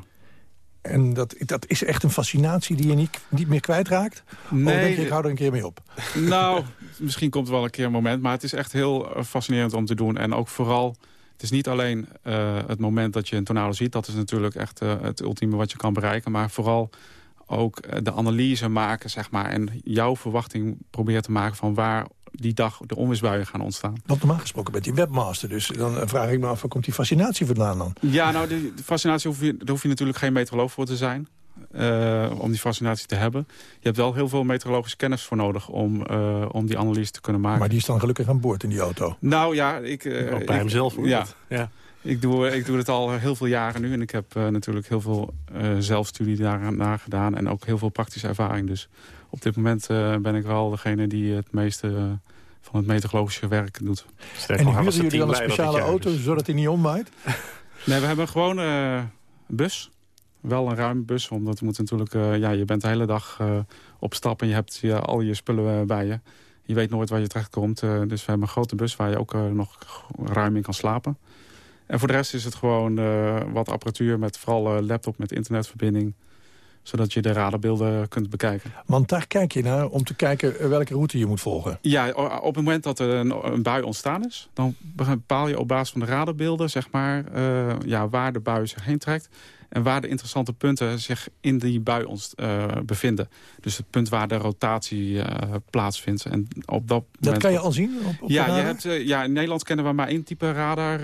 S12: En dat, dat is echt een fascinatie die je niet, niet meer kwijtraakt? Nee. Of denk je, ik hou er een keer mee op?
S20: Nou, [LAUGHS] misschien komt er wel een keer een moment. Maar het is echt heel fascinerend om te doen. En ook vooral... Het is niet alleen uh, het moment dat je een tornado ziet. Dat is natuurlijk echt uh, het ultieme wat je kan bereiken. Maar vooral ook de analyse maken, zeg maar. En jouw verwachting proberen te maken van waar die dag de onweersbuien gaan ontstaan.
S12: Want normaal gesproken bent je webmaster. Dus dan vraag ik me af, waar komt die fascinatie vandaan dan?
S20: Ja, nou, die fascinatie hoef je, daar hoef je natuurlijk geen meteoroloog voor te zijn. Uh, om die fascinatie te hebben. Je hebt wel heel veel meteorologische kennis voor nodig om, uh, om die analyse te kunnen maken.
S12: Maar die is dan gelukkig aan boord in die auto?
S20: Nou ja, ik... Uh,
S19: Ook bij
S20: ik,
S19: hemzelf hoor.
S20: Ja.
S19: ja.
S20: Ik doe, ik doe het al heel veel jaren nu. En ik heb natuurlijk heel veel zelfstudie daarna gedaan. En ook heel veel praktische ervaring. Dus op dit moment ben ik wel degene die het meeste van het meteorologische werk doet.
S12: En huren jullie dan een speciale auto, dus. zodat hij niet omwaait?
S20: Nee, we hebben gewoon een bus wel een ruime bus. Omdat je moet natuurlijk, uh, ja, je bent de hele dag uh, op stap en je hebt al je spullen uh, bij je. Je weet nooit waar je terecht komt. dus we hebben een grote bus waar je ook nog ruim in kan slapen. En voor de rest is het gewoon wat apparatuur met vooral laptop met internetverbinding. zodat je de radarbeelden kunt bekijken.
S12: Want daar kijk je naar om te kijken welke route je moet volgen.
S20: Ja, op het moment dat er een, een bui ontstaan is... dan bepaal je op basis van de radarbeelden zeg maar, ja, waar de bui zich heen trekt en waar de interessante punten zich in die bui ons, uh, bevinden. Dus het punt waar de rotatie uh, plaatsvindt. En op dat,
S12: dat kan je al zien? Op, op
S20: ja, je hebt, uh, ja, in Nederland kennen we maar één type radar.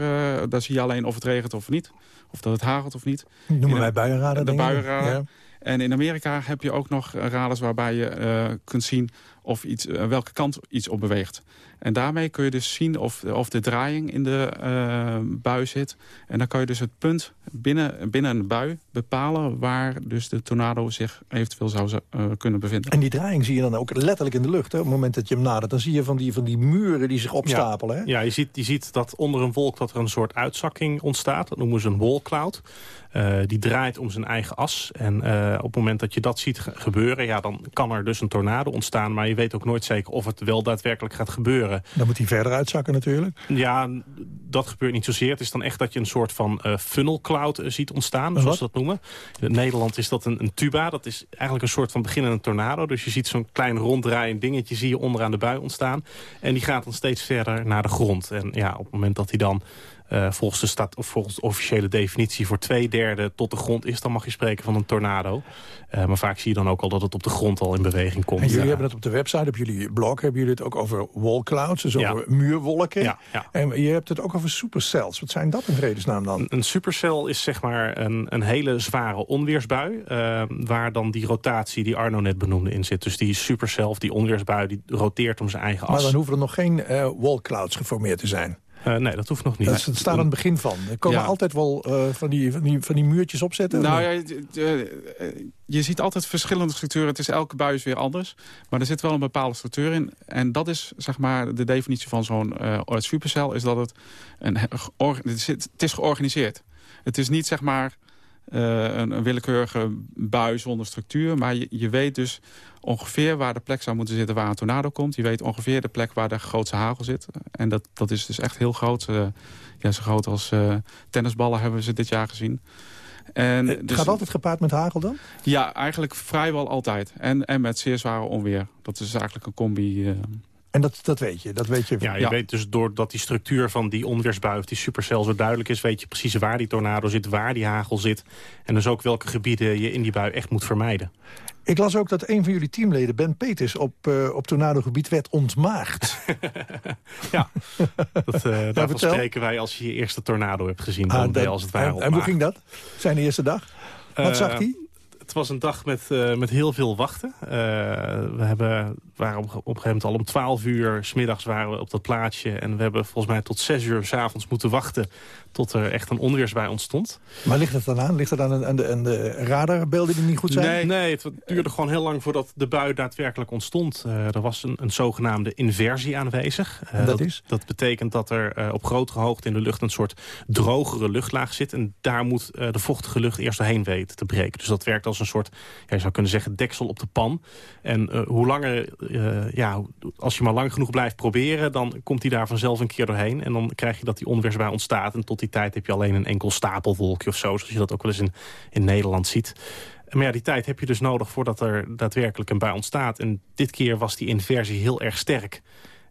S20: daar zie je alleen of het regent of niet. Of dat het hagelt of niet.
S12: Noemen wij buienradar.
S20: De buienradar. Ja. En in Amerika heb je ook nog radars waarbij je kunt zien of iets, welke kant iets op beweegt. En daarmee kun je dus zien of, of de draaiing in de uh, bui zit. En dan kan je dus het punt binnen, binnen een bui bepalen... waar dus de tornado zich eventueel zou uh, kunnen bevinden.
S12: En die draaiing zie je dan ook letterlijk in de lucht. Hè? Op het moment dat je hem nadert, dan zie je van die, van die muren die zich opstapelen.
S19: Ja,
S12: hè?
S19: ja je, ziet, je ziet dat onder een wolk dat er een soort uitzakking ontstaat. Dat noemen ze een wall cloud. Uh, die draait om zijn eigen as. En uh, op het moment dat je dat ziet gebeuren... Ja, dan kan er dus een tornado ontstaan. Maar je weet ook nooit zeker of het wel daadwerkelijk gaat gebeuren.
S12: Dan moet hij verder uitzakken natuurlijk.
S19: Ja, dat gebeurt niet zozeer. Het is dan echt dat je een soort van uh, funnel cloud ziet ontstaan. Zoals ze dat noemen. In Nederland is dat een, een, tuba. Dat is eigenlijk een soort van beginnende tornado. Dus je ziet zo'n klein ronddraaiend dingetje zie je onderaan de bui ontstaan. En die gaat dan steeds verder naar de grond. En ja, op het moment dat hij dan uh, volgens, de stad, of volgens de officiële definitie voor twee derde tot de grond is... dan mag je spreken van een tornado. Uh, maar vaak zie je dan ook al dat het op de grond al in beweging komt.
S12: En jullie ja. hebben het op de website, op jullie blog... hebben jullie het ook over wall clouds, dus over muurwolken.
S19: Ja, ja.
S12: En je hebt het ook over supercells. Wat zijn dat in vredesnaam dan?
S19: Een, een supercell is zeg maar een, een hele zware onweersbui... Uh, waar dan die rotatie die Arno net benoemde in zit. Dus die supercell of die onweersbui die roteert om zijn eigen as.
S12: Maar dan hoeven er nog geen wall clouds geformeerd te zijn.
S19: Uh, nee, dat hoeft nog niet.
S12: Dat staat aan het begin van. Er komen ja. altijd wel uh, van, die, van, die, van die muurtjes opzetten?
S20: Nou ja, je ziet altijd verschillende structuren. Het is elke bui is weer anders. Maar er zit wel een bepaalde structuur in. En dat is zeg maar de definitie van zo'n uh, supercel. Is dat het, een, het is georganiseerd. Het is niet zeg maar een, een willekeurige bui zonder structuur. Maar je, je weet dus ongeveer waar de plek zou moeten zitten waar een tornado komt. Je weet ongeveer de plek waar de grootste hagel zit. En dat, dat is dus echt heel groot. Uh, ja, zo groot als uh, tennisballen hebben ze dit jaar gezien. En
S12: het dus, gaat altijd gepaard met hagel dan?
S20: Ja, eigenlijk vrijwel altijd. En, en met zeer zware onweer. Dat is eigenlijk een combi... Uh,
S12: en dat, dat weet je? Dat weet je
S19: ja, je ja. weet dus doordat die structuur van die onweersbui... of die supercel zo duidelijk is... weet je precies waar die tornado zit, waar die hagel zit... en dus ook welke gebieden je in die bui echt moet vermijden.
S12: Ik las ook dat een van jullie teamleden, Ben Peters... op, uh, op tornadogebied werd ontmaagd. [LAUGHS]
S19: ja, dat, uh, daarvan vertel. spreken wij als je je eerste tornado hebt gezien. Dan ah, ben je als het ware
S12: en, en hoe ging dat? Zijn de eerste dag? Wat uh, zag hij?
S19: Het was een dag met, uh, met heel veel wachten. Uh, we hebben, waren op, op een gegeven moment al om 12 uur... smiddags waren we op dat plaatsje. En we hebben volgens mij tot 6 uur s'avonds moeten wachten... tot er echt een onweersbui ontstond.
S12: Maar ligt het dan aan? Ligt het aan, aan, de, aan de radarbeelden die niet goed zijn?
S19: Nee, nee, het duurde gewoon heel lang voordat de bui daadwerkelijk ontstond. Uh, er was een, een zogenaamde inversie aanwezig.
S12: en dat, dat, is?
S19: Dat betekent dat er op grotere hoogte in de lucht... een soort drogere luchtlaag zit. En daar moet de vochtige lucht eerst doorheen weten te breken. Dus dat werkt als een soort, ja, je zou kunnen zeggen, deksel op de pan. En hoe langer, ja, als je maar lang genoeg blijft proberen... dan komt hij daar vanzelf een keer doorheen. En dan krijg je dat die onweersbui ontstaat. En tot die tijd heb je alleen een enkel stapelwolkje of zo... zoals je dat ook wel eens in, in Nederland ziet. Maar ja, die tijd heb je dus nodig voordat er daadwerkelijk een bui ontstaat. En dit keer was die inversie heel erg sterk.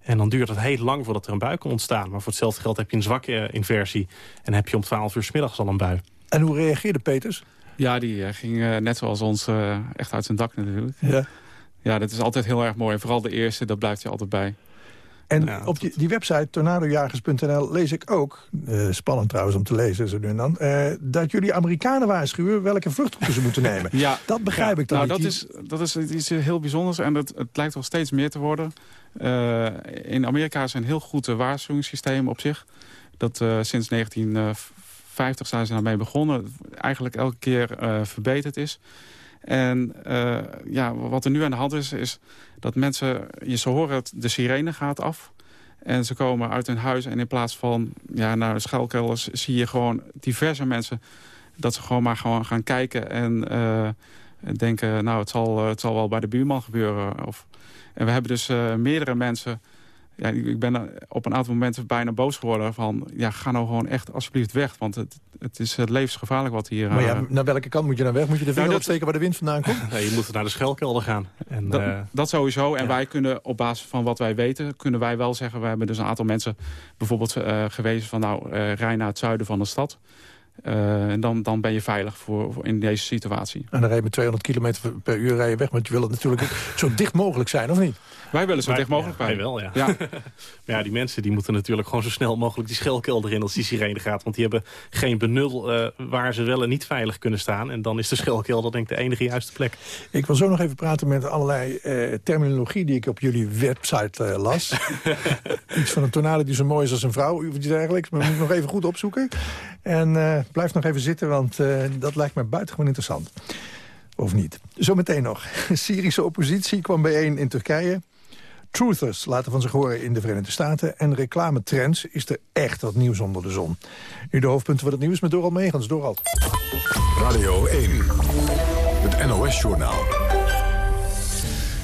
S19: En dan duurt het heel lang voordat er een bui kan ontstaan. Maar voor hetzelfde geld heb je een zwakke inversie... en heb je om 12 uur s middags al een bui.
S12: En hoe reageerde Peters?
S20: Ja, die uh, ging uh, net zoals ons uh, echt uit zijn dak natuurlijk.
S12: Ja.
S20: Ja, dat is altijd heel erg mooi. En vooral de eerste, dat blijft je altijd bij.
S12: En ja, op die, die website tornadojagers.nl lees ik ook, spannend trouwens om te lezen zo nu en dan... dat jullie Amerikanen waarschuwen welke vluchtroute ze moeten nemen. [LAUGHS]
S20: ja,
S12: dat begrijp
S20: ja,
S12: ik dan
S20: nou,
S12: niet.
S20: Dat is, dat is iets heel bijzonders en het, het lijkt wel steeds meer te worden. in Amerika is een heel goed waarschuwingssysteem op zich. Dat sinds 19 50 zijn ze daarmee begonnen. Eigenlijk elke keer verbeterd is. En uh, ja, wat er nu aan de hand is, is dat mensen... Je, ze horen het, de sirene gaat af. En ze komen uit hun huis en in plaats van ja, naar de schuilkelders... zie je gewoon diverse mensen dat ze gewoon maar gewoon gaan kijken... en uh, denken, nou, het zal, het zal wel bij de buurman gebeuren. Of, en we hebben dus meerdere mensen ja, ik ben op een aantal momenten bijna boos geworden van... ja, ga nou gewoon echt alsjeblieft weg. Want het, het is levensgevaarlijk wat hier...
S12: Maar ja, naar welke kant moet je dan weg? Moet je de vinger nou, opsteken waar de wind vandaan komt? [LAUGHS]
S19: nee, je moet naar de schelkelder gaan. En,
S20: dat, dat sowieso. En wij kunnen op basis van wat wij weten... kunnen wij wel zeggen... we hebben dus een aantal mensen bijvoorbeeld gewezen van... nou, rij naar het zuiden van de stad... Uh, en dan, dan ben je veilig voor, voor, in deze situatie.
S12: En dan rij je met 200 km per uur rijden weg. Want je wil het natuurlijk zo dicht mogelijk zijn, of niet?
S20: Wij willen zo dicht mogelijk
S19: ja,
S20: bij.
S19: Wij wel, ja. ja. [LAUGHS] maar ja, die mensen die moeten natuurlijk gewoon zo snel mogelijk die schelkelder in als die sirene gaat. Want die hebben geen benul uh, waar ze wel en niet veilig kunnen staan. En dan is de schelkelder denk ik de enige juiste plek.
S12: Ik wil zo nog even praten met allerlei uh, terminologie die ik op jullie website uh, las. [LAUGHS] Iets van een tornado die zo mooi is als een vrouw. Iets dergelijks. Maar moet ik nog even goed opzoeken. En blijf nog even zitten, want dat lijkt me buitengewoon interessant. Of niet. Zometeen nog. [LAUGHS] Syrische oppositie kwam bijeen in Turkije. Truthers laten van zich horen in de Verenigde Staten. En reclametrends is er echt wat nieuws onder de zon. Nu de hoofdpunten van het nieuws met Doral Megens. Doral.
S1: Radio 1. Het NOS-journaal.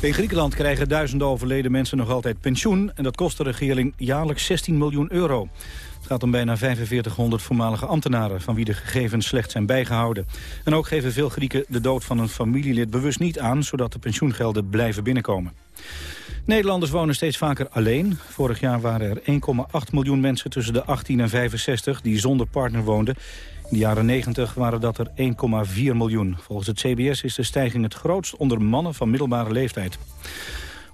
S2: In Griekenland krijgen duizenden overleden mensen nog altijd pensioen... en dat kost de regering jaarlijks 16 miljoen euro. Het gaat om bijna 4500 voormalige ambtenaren... van wie de gegevens slecht zijn bijgehouden. En ook geven veel Grieken de dood van een familielid bewust niet aan... zodat de pensioengelden blijven binnenkomen. Nederlanders wonen steeds vaker alleen. Vorig jaar waren er 1,8 miljoen mensen tussen de 18 en 65 die zonder partner woonden. In de jaren 90 waren dat er 1,4 miljoen. Volgens het CBS is de stijging het grootst onder mannen van middelbare leeftijd.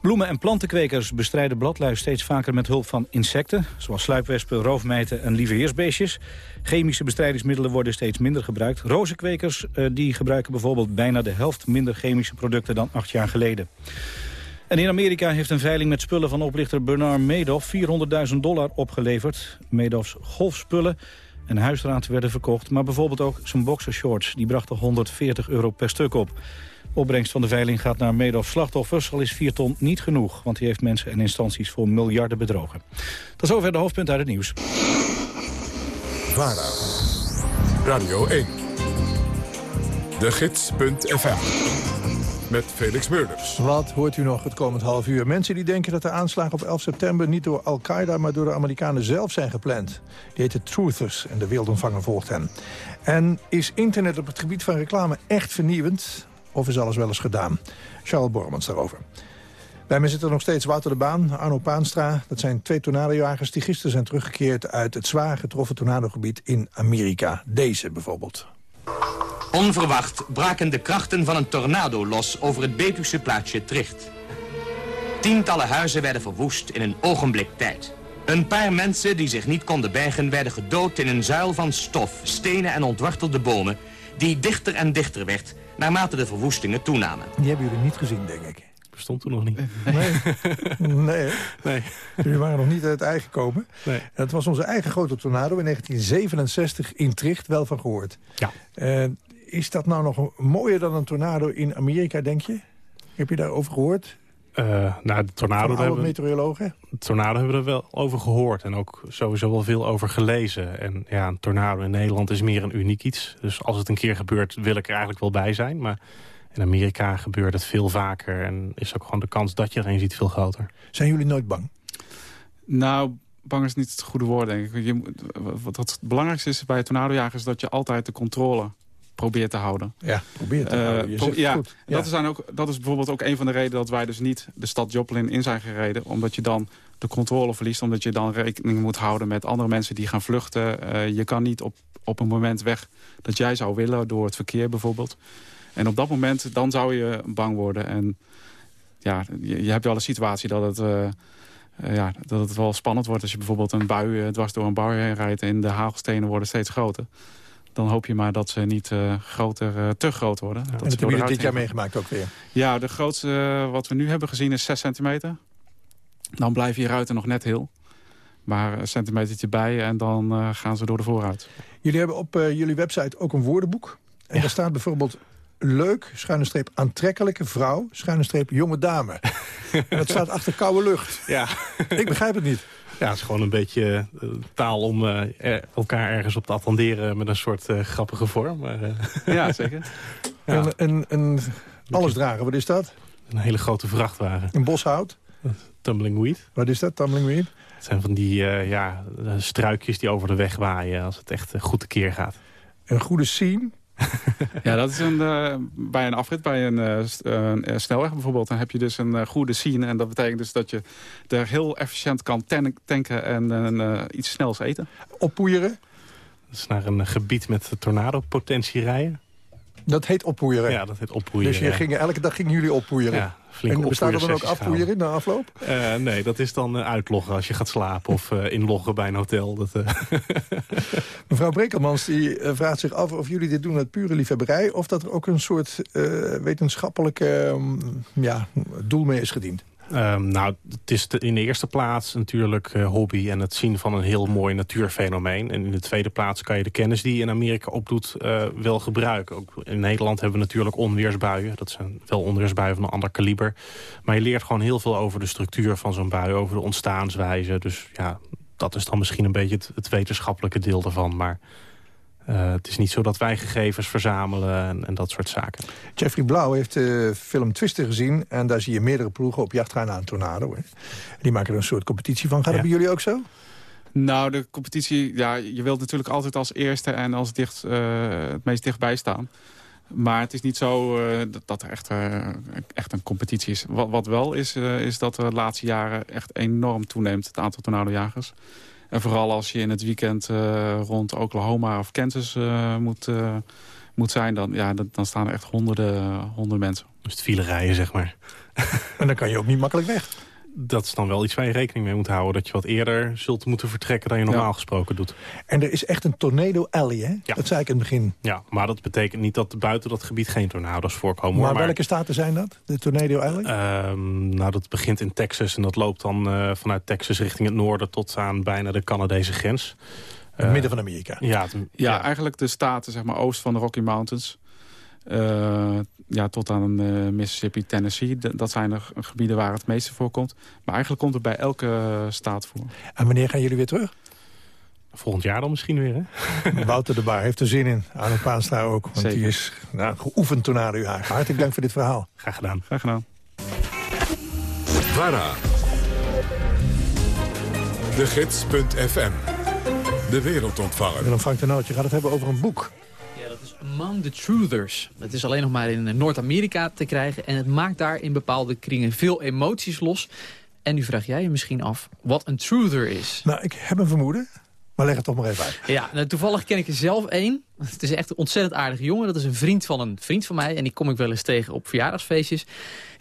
S2: Bloemen- en plantenkwekers bestrijden bladluis steeds vaker met hulp van insecten... zoals sluipwespen, roofmijten en lieveheersbeestjes. Chemische bestrijdingsmiddelen worden steeds minder gebruikt. Rozenkwekers uh, die gebruiken bijvoorbeeld bijna de helft minder chemische producten dan acht jaar geleden. En in Amerika heeft een veiling met spullen van oplichter Bernard Madoff 400.000 dollar opgeleverd. Madoffs golfspullen en huisraad werden verkocht, maar bijvoorbeeld ook zijn boxershorts. Die brachten 140 euro per stuk op. Opbrengst van de veiling gaat naar Madoffs slachtoffers, al is 4 ton niet genoeg, want hij heeft mensen en instanties voor miljarden bedrogen. Tot zover de hoofdpunt uit het nieuws.
S1: VARA, Radio 1, de gids.fm met Felix Meurders.
S12: Wat hoort u nog het komend half uur? Mensen die denken dat de aanslagen op 11 september niet door Al-Qaeda... maar door de Amerikanen zelf zijn gepland. Die heten Truthers en de wereldontvanger volgt hen. En is internet op het gebied van reclame echt vernieuwend? Of is alles wel eens gedaan? Charles Bormans daarover. Bij mij zit er nog steeds Wouter de Baan, Arno Paanstra. Dat zijn twee tornadojagers die gisteren zijn teruggekeerd... uit het zwaar getroffen tornadogebied in Amerika. Deze bijvoorbeeld.
S21: Onverwacht braken de krachten van een tornado los over het Betuwse plaatsje Tricht. Tientallen huizen werden verwoest in een ogenblik tijd. Een paar mensen die zich niet konden bergen werden gedood in een zuil van stof, stenen en ontwortelde bomen... die dichter en dichter werd naarmate de verwoestingen toenamen.
S12: Die hebben jullie niet gezien, denk ik.
S19: Bestond toen nog niet.
S12: Nee, [LAUGHS] nee,
S19: nee.
S12: Jullie waren nog niet uit het ei gekomen.
S19: Nee.
S12: Het was onze eigen grote tornado in 1967 in Tricht, wel van gehoord.
S19: Ja.
S12: Uh, is dat nou nog mooier dan een tornado in Amerika, denk je? Heb je daarover gehoord?
S19: Uh, nou, de tornado
S12: hebben we, meteorologen?
S19: De tornado hebben we er wel over gehoord en ook sowieso wel veel over gelezen. En ja, een tornado in Nederland is meer een uniek iets. Dus als het een keer gebeurt, wil ik er eigenlijk wel bij zijn. Maar in Amerika gebeurt het veel vaker en is ook gewoon de kans dat je er een ziet veel groter.
S12: Zijn jullie nooit bang?
S20: Nou, bang is niet het goede woord, denk ik. Je, wat het belangrijkste is bij tornadojagers is dat je altijd de controle probeert te houden.
S12: Ja, probeert te houden. Je
S20: pro ja,
S12: goed.
S20: Dat, is ook, dat is bijvoorbeeld ook een van de redenen dat wij dus niet de stad Joplin in zijn gereden. Omdat je dan de controle verliest. Omdat je dan rekening moet houden met andere mensen die gaan vluchten. Uh, je kan niet op, op een moment weg dat jij zou willen door het verkeer bijvoorbeeld. En op dat moment dan zou je bang worden. En ja, je, je hebt wel een situatie dat het... Uh, uh, ja, dat het wel spannend wordt als je bijvoorbeeld een bui dwars door een bouw heen rijdt... en de hagelstenen worden steeds groter dan hoop je maar dat ze niet uh, groter, uh, te groot worden.
S12: Ja, dat en dat hebben jullie dit jaar meegemaakt ook weer?
S20: Ja, de grootste uh, wat we nu hebben gezien is 6 centimeter. Dan blijven je ruiten nog net heel. Maar een centimetertje bij en dan gaan ze door de vooruit.
S12: Jullie hebben op jullie website ook een woordenboek. En ja. daar staat bijvoorbeeld leuk, schuine streep aantrekkelijke vrouw, schuine streep jonge dame. [LAUGHS] en dat staat achter koude lucht.
S19: Ja.
S12: Ik begrijp het niet.
S19: Ja, het is gewoon een beetje uh, taal om uh, er, elkaar ergens op te attenderen met een soort uh, grappige vorm. Maar,
S20: ja, [LAUGHS] zeker.
S12: Ja. En, en, en alles dragen, wat is dat?
S19: Een hele grote vrachtwagen.
S12: Een boshout?
S19: Tumbling weed.
S12: Wat is dat, tumbling weed?
S19: Het zijn van die uh, ja, struikjes die over de weg waaien als het echt goed tekeer gaat.
S12: Een goede scene? [LAUGHS]
S20: ja, dat is een, uh, bij een afrit, bij een, uh, snelweg bijvoorbeeld. Dan heb je dus een goede scene. En dat betekent dus dat je er heel efficiënt kan tan tanken en iets snels eten.
S12: Oppoeieren?
S19: Dat is naar een gebied met tornado-potentie rijden.
S12: Dat heet oppoeieren?
S19: Ja, dat heet oppoeieren.
S12: Dus je ging, elke dag gingen jullie oppoeieren?
S19: Ja, flink
S12: En bestaat er dan ook afpoeieren na afloop?
S19: Uh, nee, dat is dan uh, uitloggen als je gaat slapen of uh, inloggen bij een hotel. Dat, [LAUGHS]
S12: Mevrouw Brekelmans die vraagt zich af of jullie dit doen uit pure liefhebberij... of dat er ook een soort wetenschappelijke um, ja, doel mee is gediend.
S19: Um, nou, het is in de eerste plaats natuurlijk uh, hobby en het zien van een heel mooi natuurfenomeen. En in de tweede plaats kan je de kennis die je in Amerika opdoet uh, wel gebruiken. Ook in Nederland hebben we natuurlijk onweersbuien. Dat zijn wel onweersbuien van een ander kaliber. Maar je leert gewoon heel veel over de structuur van zo'n bui, over de ontstaanswijze. Dus ja, dat is dan misschien een beetje het, het wetenschappelijke deel daarvan. Maar uh, het is niet zo dat wij gegevens verzamelen en, en, dat soort zaken.
S12: Jeffrey Blauw heeft de film Twister gezien... en daar zie je meerdere ploegen op jacht gaan naar een tornado. Hè. Die maken er een soort competitie van. Gaat ja. dat bij jullie ook zo?
S20: Nou, de competitie, ja, je wilt natuurlijk altijd als eerste en als dicht, uh, het meest dichtbij staan. Maar het is niet zo uh, dat, dat, er echt, uh, echt een competitie is. Wat, wat wel is, uh, is dat er de laatste jaren echt enorm toeneemt, het aantal tornadojagers. En vooral als je in het weekend uh, rond Oklahoma of Kansas uh, moet, uh, moet zijn... Dan, ja, dan staan er echt honderden, honderden mensen.
S19: Dus het file rijden, zeg maar.
S12: En dan kan je ook niet makkelijk weg
S19: dat is dan wel iets waar je rekening mee moet houden. Dat je wat eerder zult moeten vertrekken dan je normaal ja. gesproken doet.
S12: En er is echt een tornado alley, hè? Ja. Dat zei ik in het begin.
S19: Ja, maar dat betekent niet dat buiten dat gebied geen tornado's voorkomen.
S12: Maar,
S19: hoor.
S12: maar welke staten zijn dat, de tornado alley?
S19: Um, nou, dat begint in Texas en dat loopt dan uh, vanuit Texas richting het noorden... tot aan bijna de Canadese grens.
S12: Het uh, midden van Amerika.
S20: Ja, het, ja, ja, eigenlijk de staten zeg maar, oost van de Rocky Mountains... Uh, ja, tot aan uh, Mississippi, Tennessee. Dat zijn de gebieden waar het meeste voorkomt. Maar eigenlijk komt het bij elke staat voor.
S12: En wanneer gaan jullie weer terug?
S19: Volgend jaar dan misschien weer, hè? [LAUGHS]
S12: Wouter de Baar heeft er zin in. Arno Paanstra ook, want Zeker. die is nou, geoefend tornado-jager. Hartelijk dank voor dit verhaal.
S19: Graag gedaan.
S20: Graag gedaan.
S1: VARA. De Gids.fm. De wereldontvanger.
S12: Willem Frank de Noot, je gaat het hebben over een boek.
S22: Among the Truthers. Het is alleen nog maar in Noord-Amerika te krijgen... en het maakt daar in bepaalde kringen veel emoties los. En nu vraag jij je misschien af wat een truther is.
S12: Nou, ik heb een vermoeden, maar leg het toch maar even uit.
S22: Ja, nou, toevallig ken ik er zelf één. Het is echt een ontzettend aardige jongen. Dat is een vriend van een vriend van mij. En die kom ik wel eens tegen op verjaardagsfeestjes.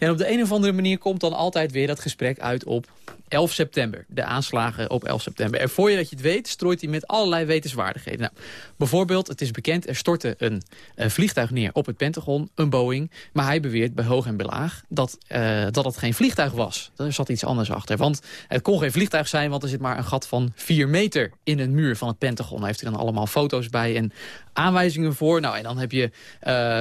S22: En op de een of andere manier komt dan altijd weer dat gesprek uit op 11 september. De aanslagen op 11 september. En voor je dat je het weet, strooit hij met allerlei wetenswaardigheden. Nou, bijvoorbeeld, het is bekend, er stortte een, een, vliegtuig neer op het Pentagon, een Boeing. Maar hij beweert bij hoog en belaag dat, uh, dat het geen vliegtuig was. Er zat iets anders achter. Want het kon geen vliegtuig zijn, want er zit maar een gat van 4 meter in een muur van het Pentagon. Daar heeft hij dan allemaal foto's bij en aanwijzingen voor. Nou, en dan heb je uh,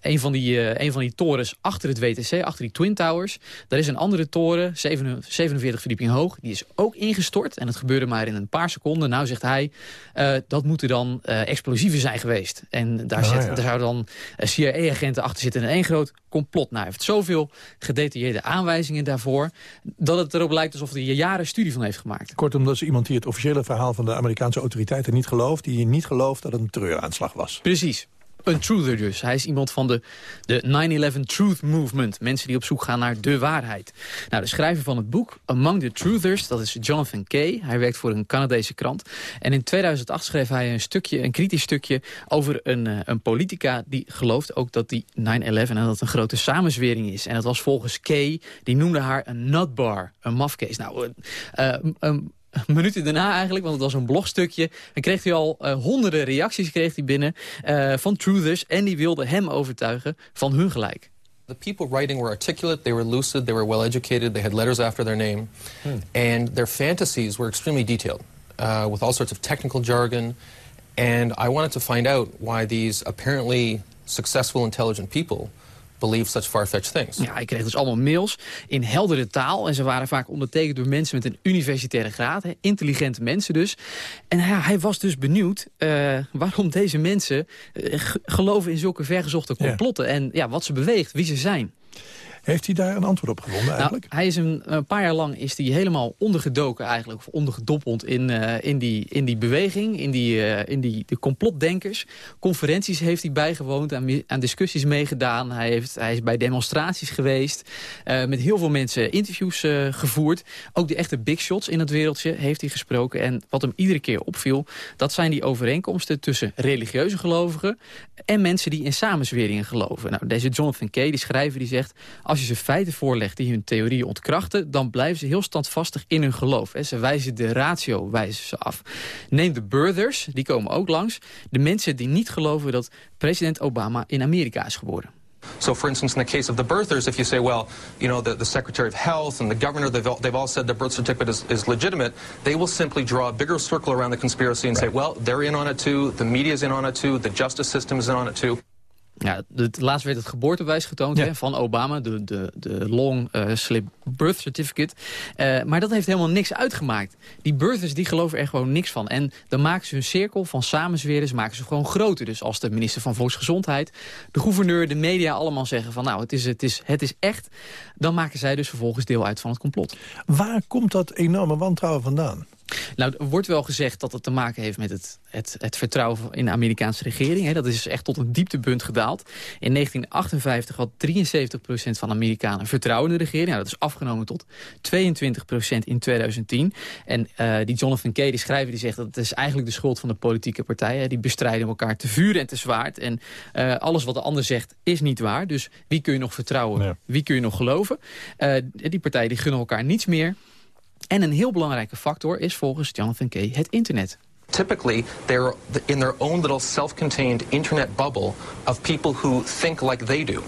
S22: een, van die, een van die torens achter het WTC, achter die Twin Towers. Daar is een andere toren, 47 verdieping hoog. Die is ook ingestort. En het gebeurde maar in een paar seconden. Nou, zegt hij, uh, dat moeten dan explosieven zijn geweest. En daar,
S12: ja.
S22: daar zouden dan CIA-agenten achter zitten in één groot complot. Nou, hij heeft zoveel gedetailleerde aanwijzingen daarvoor... dat het erop lijkt alsof hij er jaren studie van heeft gemaakt.
S12: Kortom, dat is iemand die het officiële verhaal van de Amerikaanse autoriteiten niet gelooft. Die niet gelooft dat het een terreuraanslag was.
S22: Precies. Een truther dus. Hij is iemand van de, de 9-11 Truth Movement. Mensen die op zoek gaan naar de waarheid. Nou, de schrijver van het boek Among the Truthers, dat is Jonathan Kay. Hij werkt voor een Canadese krant. En in 2008 schreef hij een stukje, een kritisch stukje... over een, uh, een politica die gelooft ook dat die 9-11... en dat een grote samenzwering is. En dat was volgens Kay, die noemde haar een nutbar, een mafkees. Nou, uh, minuten daarna eigenlijk, want het was een blogstukje... dan kreeg hij al uh, honderden reacties kreeg hij binnen uh, van truthers... en die wilden hem overtuigen van hun gelijk.
S23: The people writing were articulate, they were lucid, they were well educated, they had letters after their name. Hmm. And their fantasies were extremely detailed, uh, with all sorts of technical jargon. And I wanted to find out why these apparently successful, intelligent people believe such far-fetched things.
S22: Ja, ik kreeg dus allemaal mails in heldere taal. En ze waren vaak ondertekend door mensen met een universitaire graad. Hè, intelligente mensen dus. En ja, hij was dus benieuwd uh, waarom deze mensen uh, geloven in zulke vergezochte complotten. Ja. En ja, wat ze beweegt, wie ze zijn.
S12: Heeft hij daar een antwoord op gevonden
S22: Nou,
S12: eigenlijk?
S22: hij is een, een paar jaar lang is hij helemaal ondergedoken eigenlijk, of ondergedoppeld in, eh, in, die, in die beweging, in, die, eh, in die de complotdenkers. Conferenties heeft hij bijgewoond, aan, aan discussies meegedaan. Hij, heeft, hij is bij demonstraties geweest, eh, met heel veel mensen interviews gevoerd. Ook de echte big shots in het wereldje heeft hij gesproken. En wat hem iedere keer opviel, dat zijn die overeenkomsten tussen religieuze gelovigen en mensen die in samenzweringen geloven. Nou, deze Jonathan Kay, die schrijver, die zegt... als je ze feiten voorlegt die hun theorieën ontkrachten... dan blijven ze heel standvastig in hun geloof. Hè. Ze wijzen de ratio wijzen ze af. Neem de birthers, die komen ook langs. De mensen die niet geloven dat president Obama in Amerika is geboren.
S23: So, for instance, in the case of the birthers, if you say, well, you know, the, the Secretary of Health and the governor, they've all, they've all said the birth certificate is, is legitimate, they will simply draw a bigger circle around the conspiracy and say, well, they're in on it too, the media's in on it too, the justice system is in on it too.
S22: Ja, het, laatst werd het geboortebewijs getoond hè, van Obama, de, de, de long uh, slip birth certificate. Uh, maar dat heeft helemaal niks uitgemaakt. Die birthers die geloven er gewoon niks van. En dan maken ze hun cirkel van samenzweren, ze maken ze gewoon groter. Dus als de minister van Volksgezondheid, de gouverneur, de media allemaal zeggen van nou, het is, het is, het is echt. Dan maken zij dus vervolgens deel uit van het complot.
S12: Waar komt dat enorme wantrouwen vandaan?
S22: Nou, er wordt wel gezegd dat het te maken heeft met het, het, het vertrouwen in de Amerikaanse regering. Hè. Dat is echt tot een dieptepunt gedaald. In 1958 had 73% van de Amerikanen vertrouwen in de regering. Nou, dat is afgenomen tot 22% in 2010. En uh, die Jonathan Kay, die schrijver, die zegt dat het is eigenlijk de schuld van de politieke partijen. Die bestrijden elkaar te vuur en te zwaard. En uh, alles wat de ander zegt is niet waar. Dus wie kun je nog vertrouwen? Wie kun je nog geloven? Uh, die partijen die gunnen elkaar niets meer. En een heel belangrijke factor is volgens Jonathan Kay het internet.
S23: Typically, they're in their own little self-contained internet bubble of people who think like they do.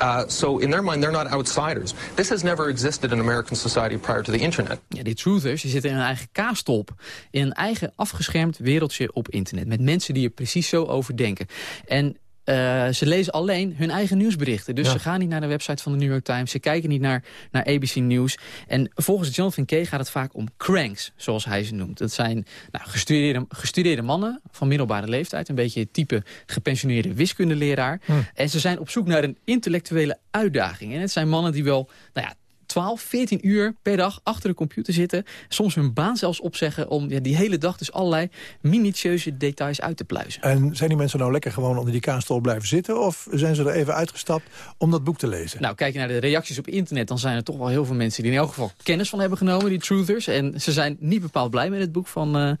S23: Uh, so in their mind, they're not outsiders. This has never existed in American society prior to the internet.
S22: Ja, die truthers die zitten in een eigen kaastop. In een eigen afgeschermd wereldje op internet. Met mensen die er precies zo over denken. En uh, ze lezen alleen hun eigen nieuwsberichten. Dus ja. ze gaan niet naar de website van de New York Times. Ze kijken niet naar, naar ABC News. En volgens Jonathan Kay gaat het vaak om cranks, zoals hij ze noemt. Dat zijn nou, gestudeerde, gestudeerde mannen van middelbare leeftijd. Een beetje het type gepensioneerde wiskundeleraar. Hm. En ze zijn op zoek naar een intellectuele uitdaging. En het zijn mannen die wel... Nou ja, 12, 14 uur per dag achter de computer zitten. Soms hun baan zelfs opzeggen om ja, die hele dag dus allerlei minutieuze details uit te pluizen.
S12: En zijn die mensen nou lekker gewoon onder die kaastol blijven zitten? Of zijn ze er even uitgestapt om dat boek te lezen?
S22: Nou, kijk je naar de reacties op internet, dan zijn er toch wel heel veel mensen die in elk geval kennis van hebben genomen, die truthers. En ze zijn niet bepaald blij met het boek van, uh,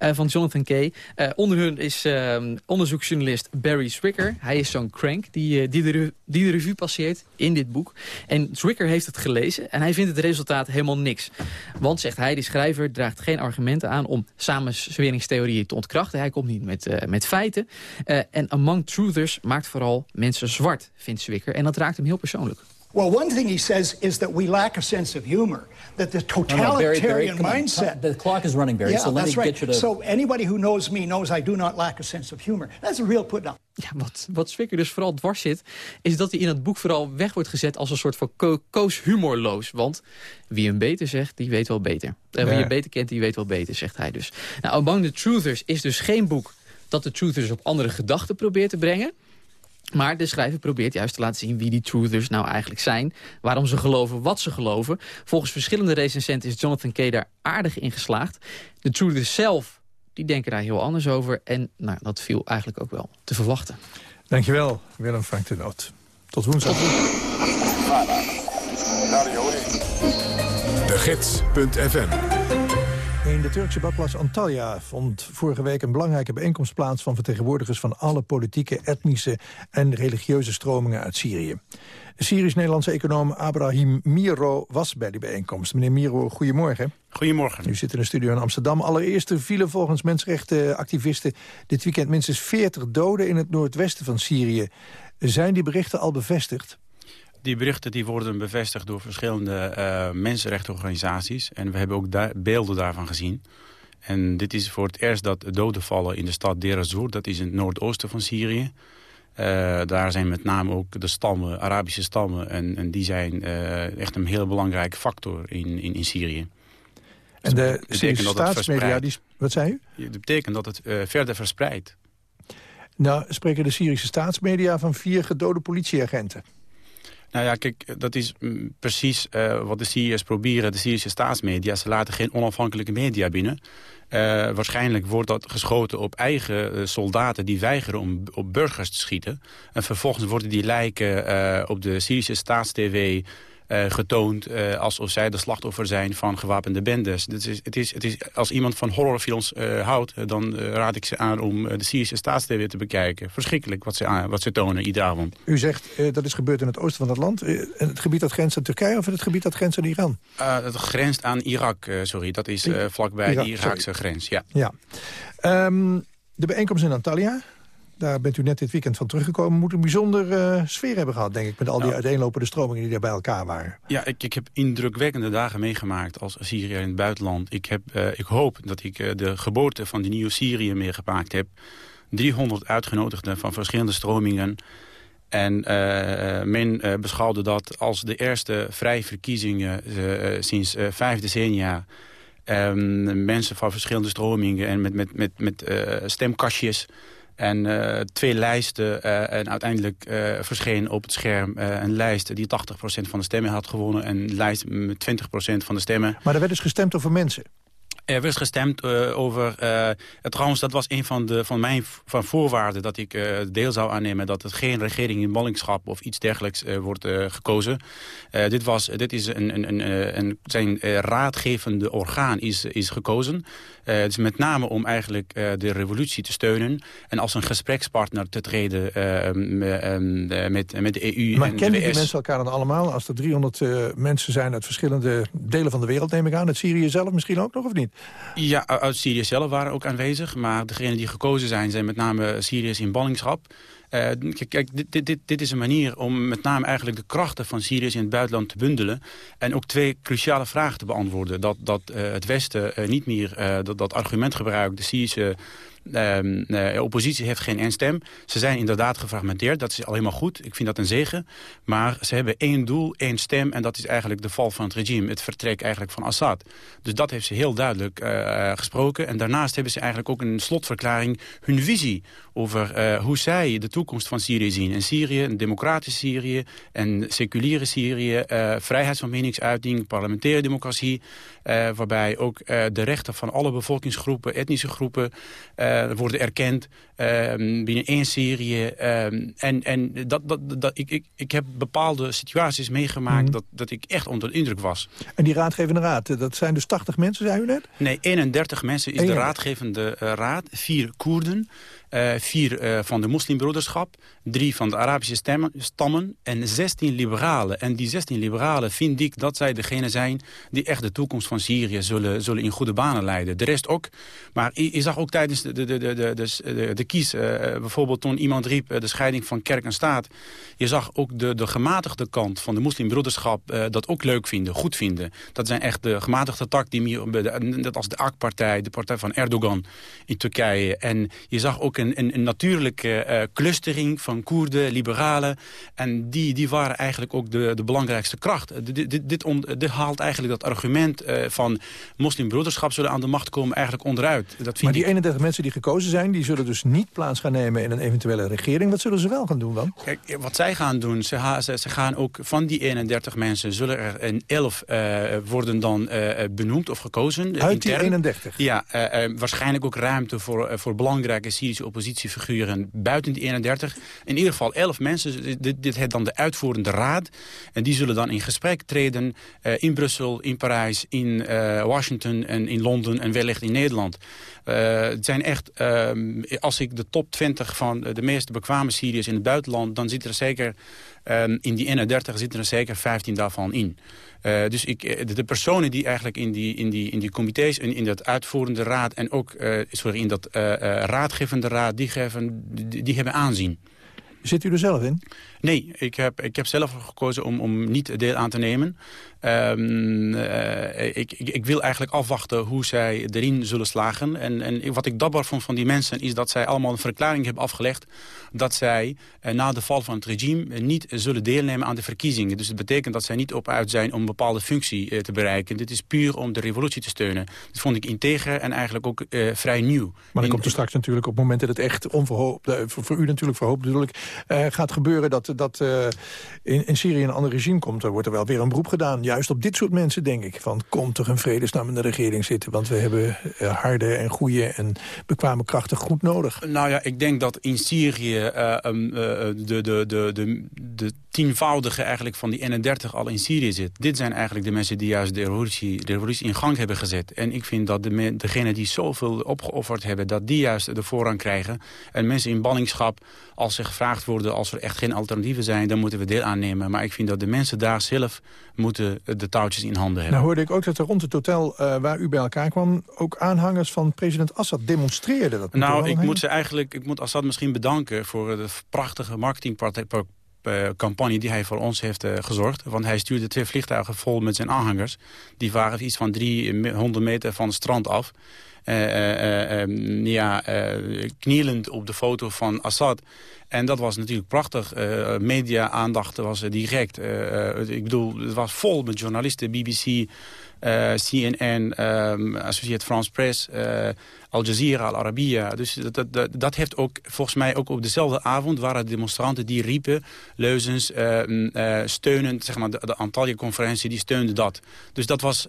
S22: uh, van Jonathan Kay. Uh, onder hun is onderzoeksjournalist Barry Swicker. Hij is zo'n crank die, die, de die de revue passeert in dit boek. En Swicker heeft het gelezen en hij vindt het resultaat helemaal niks. Want, zegt hij, die schrijver draagt geen argumenten aan om samenzweringstheorieën te ontkrachten. Hij komt niet met, uh, met feiten. Uh, en Among Truthers maakt vooral mensen zwart, vindt Swicker. En dat raakt hem heel persoonlijk.
S24: Well, one thing he says is that we lack a sense of humor. That the totalitarian
S25: no, no, Barry, Barry,
S24: mindset.
S25: The clock is running, Barry.
S24: Yeah,
S25: so let
S24: that's
S25: me
S24: right.
S25: get you to.
S24: So anybody who knows me knows I do not lack a sense of humor. That's a real put down.
S22: Ja, wat, wat Swicker dus vooral dwars zit... is dat hij in het boek vooral weg wordt gezet als een soort van ko koos humorloos. Want wie hem beter zegt, die weet wel beter. Uh, wie je beter kent, die weet wel beter, zegt hij dus. Nou, Among the Truthers is dus geen boek dat de truthers op andere gedachten probeert te brengen. Maar de schrijver probeert juist te laten zien wie die truthers nou eigenlijk zijn. Waarom ze geloven wat ze geloven. Volgens verschillende recensenten is Jonathan Kay daar aardig in geslaagd. De truthers zelf, die denken daar heel anders over. En nou, dat viel eigenlijk ook wel te verwachten.
S12: Dankjewel, Willem Frank de Noot. Tot woensdag.
S1: De Gids.fm
S12: in de Turkse badplaats Antalya vond vorige week een belangrijke bijeenkomst plaats van vertegenwoordigers van alle politieke, etnische en religieuze stromingen uit Syrië. De Syrisch-Nederlandse econoom Abraham Miro was bij die bijeenkomst. Meneer Miro, goedemorgen.
S26: Goedemorgen.
S12: U zit in de studio in Amsterdam. Allereerst er vielen volgens mensenrechtenactivisten dit weekend minstens 40 doden in het noordwesten van Syrië. Zijn die berichten al bevestigd?
S26: Die berichten die worden bevestigd door verschillende uh, mensenrechtenorganisaties. En we hebben ook da beelden daarvan gezien. En dit is voor het eerst dat doden vallen in de stad Deir ez-Zor. Dat is in het noordoosten van Syrië. Uh, daar zijn met name ook de stammen, Arabische stammen. En, en die zijn uh, echt een heel belangrijke factor in, in, in Syrië.
S12: En de Syrische staatsmedia, die, wat zei u?
S26: Dat betekent dat het verder verspreidt.
S12: Nou, spreken de Syrische staatsmedia van vier gedode politieagenten.
S26: Nou ja, kijk, dat is mm, precies uh, wat de Syriërs proberen, de Syrische staatsmedia. Ze laten geen onafhankelijke media binnen. Uh, waarschijnlijk wordt dat geschoten op eigen uh, soldaten die weigeren om op burgers te schieten. En vervolgens worden die lijken op de Syrische staatstv getoond uh, alsof zij de slachtoffer zijn van gewapende bendes. Is, het is, het is, als iemand van horrorfilms uh, houdt, dan raad ik ze aan om de Syrische staatstv te bekijken. Verschrikkelijk wat ze, wat ze tonen iedere avond.
S12: U zegt dat is gebeurd in het oosten van het land. het gebied dat grenst aan Turkije of het gebied dat grenst aan Iran?
S26: het grenst aan Irak, sorry. Dat is vlakbij Irak, de Iraakse sorry. grens, ja.
S12: ja. Um, de bijeenkomst in Antalya, daar bent u net dit weekend van teruggekomen. Moet een bijzondere uh, sfeer hebben gehad, denk ik... met al die nou, uiteenlopende stromingen die daar bij elkaar waren.
S26: Ja, ik, ik heb indrukwekkende dagen meegemaakt als Syriër in het buitenland. Ik, heb, uh, ik hoop dat ik uh, de geboorte van die nieuwe Syrië meegemaakt heb. 300 uitgenodigden van verschillende stromingen... En men beschouwde dat als de eerste vrije verkiezingen sinds vijf decennia. Um, mensen van verschillende stromingen en met, met, met, met stemkastjes en uh, twee lijsten uh, en uiteindelijk uh, verscheen op het scherm een lijst die 80% van de stemmen had gewonnen. En een lijst met 20% van de stemmen.
S12: Maar er werd dus gestemd over mensen?
S26: Er werd gestemd uh, over... Uh, trouwens, dat was een van, de, van mijn van voorwaarden dat ik uh, deel zou aannemen... dat het geen regering in ballingschap of iets dergelijks wordt gekozen. dit, was, dit is een, een, een, een zijn raadgevende orgaan is, is gekozen. dus met name om eigenlijk de revolutie te steunen... en als een gesprekspartner te treden met, met de EU
S12: maar
S26: en
S12: kennen
S26: de
S12: die mensen elkaar dan allemaal? Als er 300 mensen zijn uit verschillende delen van de wereld, neem ik aan. Uit Syrië zelf misschien ook nog, of niet?
S26: Ja, uit Syrië zelf waren ook aanwezig. Maar degenen die gekozen zijn, zijn met name Syriërs in ballingschap. Uh, kijk, dit, dit, dit, is een manier om met name eigenlijk de krachten van Syriërs in het buitenland te bundelen. En ook twee cruciale vragen te beantwoorden. Dat, dat uh, het Westen uh, niet meer dat, dat argument gebruikt, de Syrische Um, uh, oppositie heeft geen één stem. Ze zijn inderdaad gefragmenteerd. Dat is alleen maar goed. Ik vind dat een zegen. Maar ze hebben één doel, één stem. En dat is eigenlijk de val van het regime. Het vertrek eigenlijk van Assad. Dus dat heeft ze heel duidelijk uh, gesproken. En daarnaast hebben ze eigenlijk ook een slotverklaring... hun visie over uh, hoe zij de toekomst van Syrië zien. En Syrië, een democratisch Syrië, een seculiere Syrië... vrijheid van meningsuiting, parlementaire democratie... waarbij ook de rechten van alle bevolkingsgroepen, etnische groepen uh, worden erkend uh, binnen één Syrië. Uh, en en dat, dat, dat, ik, ik, ik heb bepaalde situaties meegemaakt mm. dat, dat ik echt onder de indruk was.
S12: En die raadgevende raad, dat zijn dus 80 mensen, zei u net?
S26: Nee, 31 mensen is 31. de raadgevende uh, raad. Vier Koerden, uh, vier uh, van de moslimbroederschap, drie van de Arabische stammen en 16 liberalen. En die 16 liberalen vind ik dat zij degene zijn die echt de toekomst van Syrië zullen, zullen in goede banen leiden. De rest ook. Maar je, zag ook tijdens de, de, de, de, de, de, kies, uh, bijvoorbeeld toen iemand riep de scheiding van kerk en staat. Je zag ook de, de gematigde kant van de moslimbroederschap dat ook leuk vinden, goed vinden. Dat zijn echt de gematigde tak die net als de AK-partij, de partij van Erdogan in Turkije. En je zag ook een, een, een natuurlijke uh, clustering van Koerden, liberalen. En die, die waren eigenlijk ook de, de belangrijkste kracht. Dit, dit, dit, on, dit haalt eigenlijk dat argument uh, van moslimbroederschap zullen aan de macht komen eigenlijk onderuit. Dat vind
S12: maar die
S26: ik...
S12: 31 mensen die gekozen zijn, die zullen dus niet plaats gaan nemen in een eventuele regering. Wat zullen ze wel gaan doen dan?
S26: Kijk, wat zij gaan doen, ze, ha, ze, ze gaan ook van die 31 mensen, zullen er een 11 uh, worden dan benoemd of gekozen.
S12: Uit die 31?
S26: Ja, waarschijnlijk ook ruimte voor, voor belangrijke Syrische oppositiefiguren buiten die 31. In ieder geval 11 mensen. Dit, dit heet dan de uitvoerende raad. En die zullen dan in gesprek treden uh, in Brussel, in Parijs, in uh, Washington en in Londen en wellicht in Nederland. Uh, het zijn echt, als ik de top 20 van de meest bekwame Syriërs in het buitenland... dan zit er zeker, in die 31 zitten er zeker 15 daarvan in. Uh, dus ik, de, de, personen die eigenlijk in die, in die, in die comité's en in dat uitvoerende raad... en ook uh, sorry, in dat raadgevende raad, die, geven, die, die hebben aanzien.
S12: Zit u er zelf in?
S26: Nee, ik heb, ik heb zelf gekozen om, om niet deel aan te nemen. Um, uh, ik, ik, ik, wil eigenlijk afwachten hoe zij erin zullen slagen. En, en wat ik dabber vond van die mensen is dat zij allemaal een verklaring hebben afgelegd... dat zij uh, na de val van het regime niet zullen deelnemen aan de verkiezingen. Dus het betekent dat zij niet op uit zijn om een bepaalde functie uh, te bereiken. Dit is puur om de revolutie te steunen. Dat vond ik integer en eigenlijk ook vrij nieuw.
S12: Maar dan komt er straks natuurlijk op het moment dat het echt onverhoopt... voor, u natuurlijk verhoopt ik, gaat gebeuren... dat dat, uh, in, in Syrië een ander regime komt... dan wordt er wel weer een beroep gedaan. Juist op dit soort mensen, denk ik. Van, kom toch een vredesnaam in de regering zitten. Want we hebben uh, harde en goede en bekwame krachten goed nodig.
S26: Nou ja, ik denk dat in Syrië uh, um, de, de, de, de, de tienvoudige eigenlijk van die 31 al in Syrië zit. Dit zijn eigenlijk de mensen die juist de revolutie, de revolutie in gang hebben gezet. En ik vind dat de, degenen die zoveel opgeofferd hebben... dat die juist de voorrang krijgen. En mensen in ballingschap, als ze gevraagd worden... als er echt geen alternatieven zijn, dan moeten we deel aannemen. Maar ik vind dat de mensen daar zelf moeten de touwtjes in handen hebben.
S12: Nou hoorde ik ook dat er rond het hotel uh, waar u bij elkaar kwam... ook aanhangers van president Assad demonstreerden. Dat
S26: nou, ik moet ze eigenlijk, ik moet Assad misschien bedanken... voor de prachtige marketingpraktijk campagne die hij voor ons heeft uh, gezorgd. Want hij stuurde twee vliegtuigen vol met zijn aanhangers. Die waren iets van 300 meter van het strand af. Uh, uh, ja, knielend op de foto van Assad. En dat was natuurlijk prachtig. Media-aandacht was direct. ik bedoel, het was vol met journalisten. BBC, CNN, um, Associated France Press... Al Jazeera, Al Arabiya. Dus dat, dat, dat heeft ook volgens mij ook op dezelfde avond... waren demonstranten die riepen, leuzens, uh, uh, steunend... Zeg maar, de, de Antalya-conferentie, die steunde dat. Dus dat was...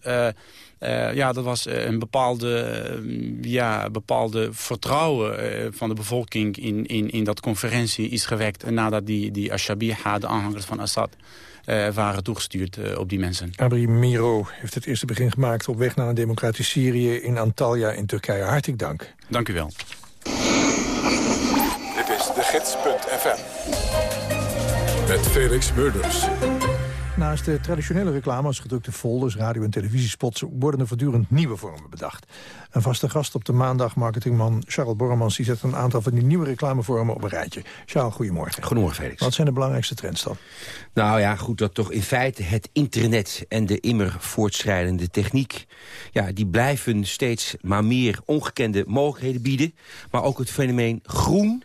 S26: Uh, uh, ja, dat was een bepaalde, uh, ja, bepaalde vertrouwen uh, van de bevolking in, in, in dat conferentie is gewekt. nadat die, die Ashabiha, de aanhangers van Assad, waren toegestuurd op die mensen.
S12: Abri Miro heeft het eerste begin gemaakt op weg naar een democratisch Syrië in Antalya in Turkije. Hartelijk dank.
S26: Dank u wel.
S1: Dit is de gids.fm. Met Felix Murders.
S12: Naast de traditionele reclame als gedrukte folders, radio- en televisiespots... worden er voortdurend nieuwe vormen bedacht. Een vaste gast op de maandag, marketingman Charles Borremans... die zet een aantal van die nieuwe reclamevormen op een rijtje. Charles, goedemorgen.
S25: Goedemorgen, Felix.
S12: Wat zijn de belangrijkste trends dan?
S25: Nou ja, goed, dat toch in feite het internet en de immer voortschrijdende techniek... ja, die blijven steeds maar meer ongekende mogelijkheden bieden. Maar ook het fenomeen groen...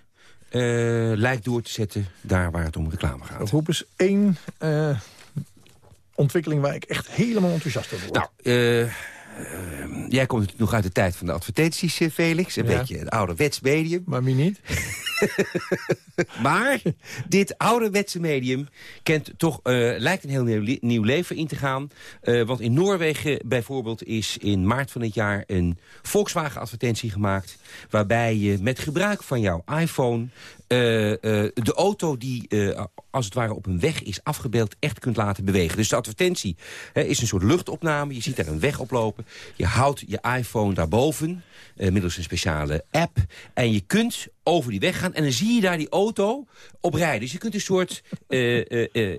S25: Uh, lijkt door te zetten daar waar het om reclame gaat.
S12: Roep eens één uh, ontwikkeling waar ik echt helemaal enthousiast over word.
S25: Nou, uh, jij komt nog uit de tijd van de advertenties, Felix. Een ja. beetje het ouderwets medium.
S12: Maar wie niet? [LAUGHS]
S25: maar dit ouderwetse medium kent toch, uh, lijkt een heel nieuw, nieuw, leven in te gaan. Uh, want in Noorwegen bijvoorbeeld is in maart van dit jaar een Volkswagen-advertentie gemaakt... waarbij je met gebruik van jouw iPhone uh, de auto die als het ware op een weg is afgebeeld echt kunt laten bewegen. Dus de advertentie is een soort luchtopname. Je ziet daar een weg oplopen. Je houdt je iPhone daarboven middels een speciale app. En je kunt over die weg gaan. En dan zie je daar die auto op rijden. Dus je kunt een soort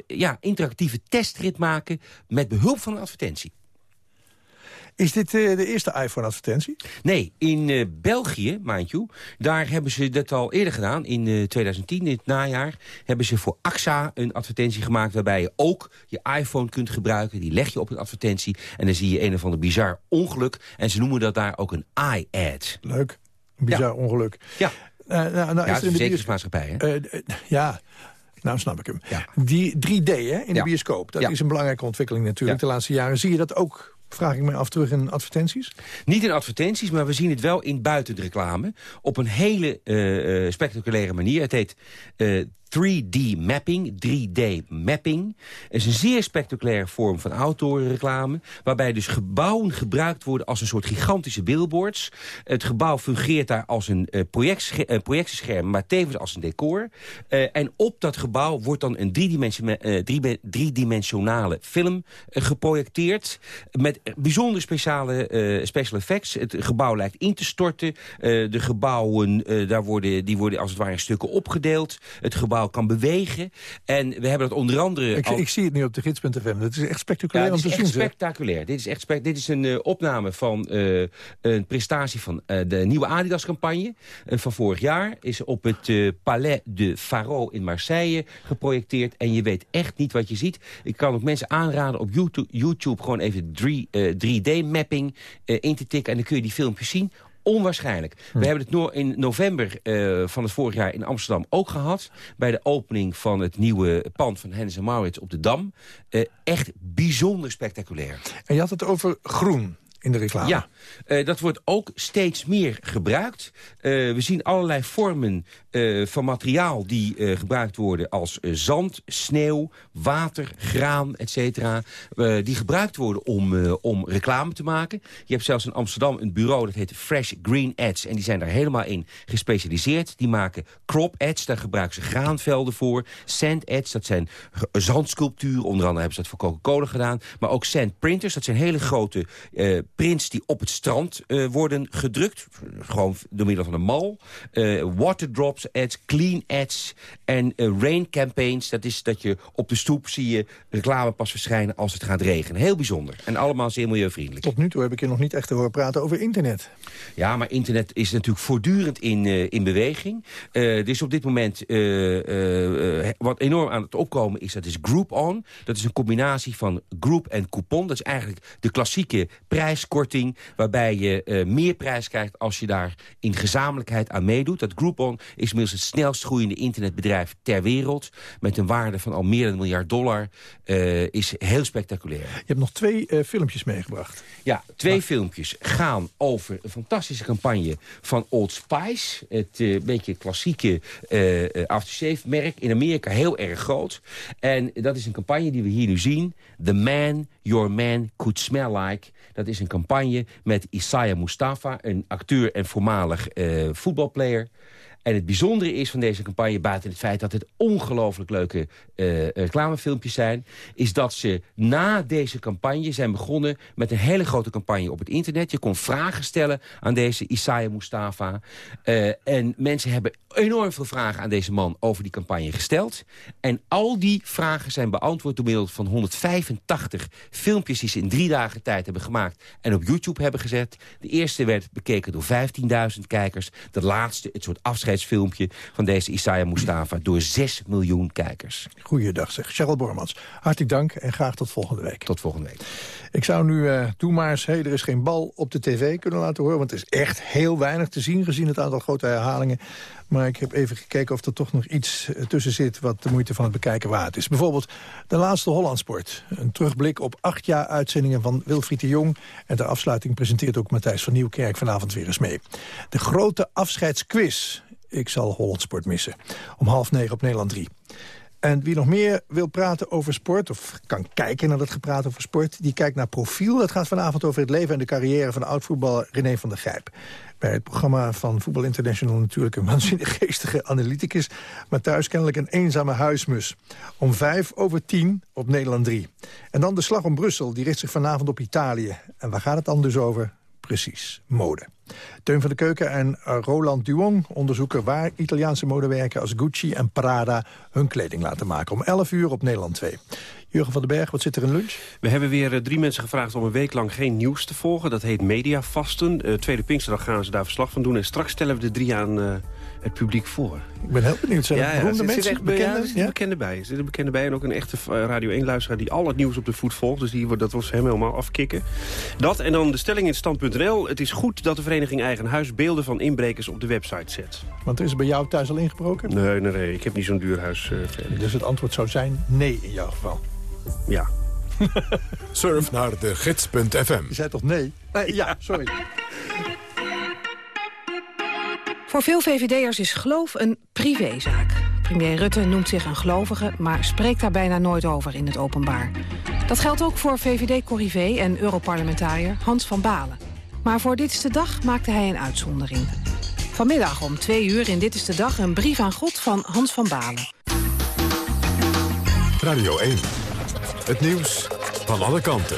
S25: ja, interactieve testrit maken met behulp van een advertentie.
S12: Is dit de eerste iPhone-advertentie?
S25: Nee, in België, mind you, daar hebben ze dat al eerder gedaan. In 2010, in het najaar, hebben ze voor AXA een advertentie gemaakt... waarbij je ook je iPhone kunt gebruiken. Die leg je op een advertentie en dan zie je een of ander bizar ongeluk. En ze noemen dat daar ook een i-ad.
S12: Leuk, een bizar ja. ongeluk.
S25: Ja. Nou, nou ja, is er in de verzekeringsmaatschappij, hè?
S12: Ja, nou snap ik hem. Ja. Die 3D hè, in de bioscoop, dat is een belangrijke ontwikkeling natuurlijk. De laatste jaren zie je dat ook vraag ik me af terug in advertenties?
S25: Niet in advertenties, maar we zien het wel in buitenreclame. Op een hele uh, uh, spectaculaire manier. Het heet uh, 3D mapping, 3D mapping. is een zeer spectaculaire vorm van outdoor-reclame... waarbij dus gebouwen gebruikt worden als een soort gigantische billboards. Het gebouw fungeert daar als een uh, projectscherm, projectiescherm, maar tevens als een decor. Uh, en op dat gebouw wordt dan een driedimensionale, uh, film geprojecteerd... met bijzonder speciale special effects. Het gebouw lijkt in te storten. de gebouwen daar worden, die worden als het ware in stukken opgedeeld. Het gebouw kan bewegen. En we hebben dat onder andere...
S12: Ik,
S25: al...
S12: ik zie het nu op de gids.fm. Dat is echt spectaculair
S25: ja,
S12: om te
S25: zien. spectaculair. Dit is, echt spe dit is een uh, opname van uh, een prestatie van uh, de nieuwe Adidas-campagne van vorig jaar. Is op het Palais de Faro in Marseille geprojecteerd. En je weet echt niet wat je ziet. Ik kan ook mensen aanraden op YouTube, YouTube gewoon even 3D-mapping in te tikken. En dan kun je die filmpjes zien onwaarschijnlijk.
S12: Hm.
S25: We hebben het no in november uh, van het vorig jaar in Amsterdam ook gehad. Bij de opening van het nieuwe pand van Hennis Maurits op de Dam. Uh, echt bijzonder spectaculair.
S12: En je had het over groen. In de reclame.
S25: Ja, eh, dat wordt ook steeds meer gebruikt. Eh, we zien allerlei vormen eh, van materiaal die gebruikt worden als zand, sneeuw, water, graan, et cetera. Eh, die gebruikt worden om, om reclame te maken. Je hebt zelfs in Amsterdam een bureau dat heet Fresh Green Ads. En die zijn daar helemaal in gespecialiseerd. Die maken crop ads, daar gebruiken ze graanvelden voor. Sand ads, dat zijn zandsculpturen. Onder andere hebben ze dat voor Coca-Cola gedaan. Maar ook sand printers, dat zijn hele grote prints die op het strand eh, worden gedrukt. Gewoon door middel van een mal. Eh, waterdrops ads, clean ads en eh, rain campaigns. Dat is dat je op de stoep zie je reclame pas verschijnen als het gaat regenen. Heel bijzonder. En allemaal zeer milieuvriendelijk.
S12: Tot nu toe heb ik je nog niet echt horen praten over internet.
S25: Ja, maar internet is natuurlijk voortdurend in, in beweging. Eh dus op dit moment wat enorm aan het opkomen is, dat is Groupon. Dat is een combinatie van groep en coupon. Dat is eigenlijk de klassieke prijskorting... waarbij je eh, meer prijs krijgt als je daar in gezamenlijkheid aan meedoet. Dat Groupon is inmiddels het snelst groeiende internetbedrijf ter wereld... met een waarde van al meer dan een miljard dollar. eh, is heel spectaculair.
S12: Je hebt nog twee eh, filmpjes meegebracht.
S25: Ja, twee filmpjes gaan over een fantastische campagne van Old Spice. Het beetje klassieke eh, aftershave-merk. In Amerika heel erg groot. En dat is een campagne die we hier nu zien. The Man Your Man Could Smell Like. Dat is een campagne met Isaiah Mustafa, een acteur en voormalig eh, voetbalplayer. En het bijzondere is van deze campagne, buiten het feit dat het ongelooflijk leuke eh, reclamefilmpjes zijn, is dat ze na deze campagne zijn begonnen met een hele grote campagne op het internet. Je kon vragen stellen aan deze Isaiah Mustafa. Eh, en mensen hebben enorm veel vragen aan deze man over die campagne gesteld. En al die vragen zijn beantwoord door middel van 185 filmpjes die ze in drie dagen tijd hebben gemaakt en op YouTube hebben gezet. De eerste werd bekeken door 15.000 kijkers. De laatste, het soort afscheidsfilmpje van deze Isaiah Mustafa, door 6 miljoen kijkers.
S12: Goeiedag zeg. Cheryl Bormans, hartelijk dank en graag tot volgende week.
S25: Tot volgende week.
S12: Ik zou nu uh, maar eens, hey, er is geen bal op de tv kunnen laten horen... want het is echt heel weinig te zien gezien het aantal grote herhalingen. Maar ik heb even gekeken of er toch nog iets uh, tussen zit... wat de moeite van het bekijken waard is. Bijvoorbeeld de laatste Hollandsport. Een terugblik op acht jaar uitzendingen van Wilfried de Jong. En de afsluiting presenteert ook Matthijs van Nieuwkerk vanavond weer eens mee. De grote afscheidsquiz. Ik zal Hollandsport missen. Om half negen op Nederland 3. En wie nog meer wil praten over sport, of kan kijken naar dat gepraat over sport... die kijkt naar Profiel. Dat gaat vanavond over het leven en de carrière van oud-voetballer René van der Gijp. Bij het programma van Voetbal International natuurlijk een waanzinnig [LAUGHS] geestige analyticus... maar thuis kennelijk een eenzame huismus. Om vijf over tien op Nederland 3. En dan de slag om Brussel, die richt zich vanavond op Italië. En waar gaat het dan dus over? Precies, mode. Teun van de Keuken en Roland Duong onderzoeken waar Italiaanse modewerken als Gucci en Prada hun kleding laten maken. Om 11 uur op Nederland 2. Jurgen van den Berg, wat zit er in lunch?
S27: We hebben weer uh, drie mensen gevraagd om een week lang geen nieuws te volgen. Dat heet mediavasten. Uh, tweede Pinksterdag gaan ze daar verslag van doen. En straks stellen we de drie aan uh, het publiek voor.
S12: Ik ben heel benieuwd. Zijn
S27: ja, ja,
S12: beroemde
S27: er
S12: mensen?
S27: Zit echt,
S12: bekende?
S27: Ja, er zitten bekenden bij. Er zitten bekenden bij. En ook een echte Radio 1-luisteraar die al het nieuws op de voet volgt. Dus die, dat was hem helemaal afkicken. Dat en dan de stelling in stand.nl. Het is goed dat de vereniging Eigen Huis beelden van inbrekers op de website zet.
S12: Want er is bij jou thuis al ingebroken?
S27: Nee, nee, nee. Ik heb niet zo'n duur huis. Uh,
S12: dus het antwoord zou zijn nee in jouw geval?
S27: Ja. [LAUGHS]
S1: Surf naar de gids.fm.
S12: Je zei toch nee? nee ja, sorry. [LAUGHS]
S28: Voor veel VVD'ers is geloof een privézaak. Premier Rutte noemt zich een gelovige, maar spreekt daar bijna nooit over in het openbaar. Dat geldt ook voor VVD-corrivé en Europarlementariër Hans van Balen. Maar voor Dit is de Dag maakte hij een uitzondering. Vanmiddag om twee uur in Dit is de Dag een brief aan God van Hans van Balen.
S1: Radio 1. Het nieuws van alle kanten.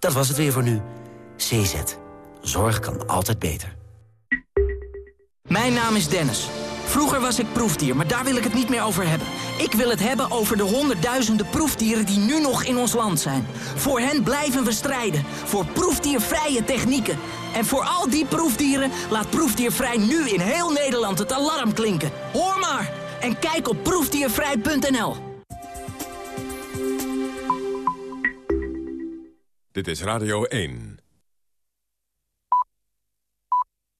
S29: Dat was het weer voor nu. CZ. Zorg kan altijd beter.
S30: Mijn naam is Dennis. Vroeger was ik proefdier, maar daar wil ik het niet meer over hebben. Ik wil het hebben over de honderdduizenden proefdieren die nu nog in ons land zijn. Voor hen blijven we strijden. Voor proefdiervrije technieken. En voor al die proefdieren laat Proefdiervrij nu in heel Nederland het alarm klinken. Hoor maar! En kijk op proefdiervrij.nl.
S1: Dit is Radio 1.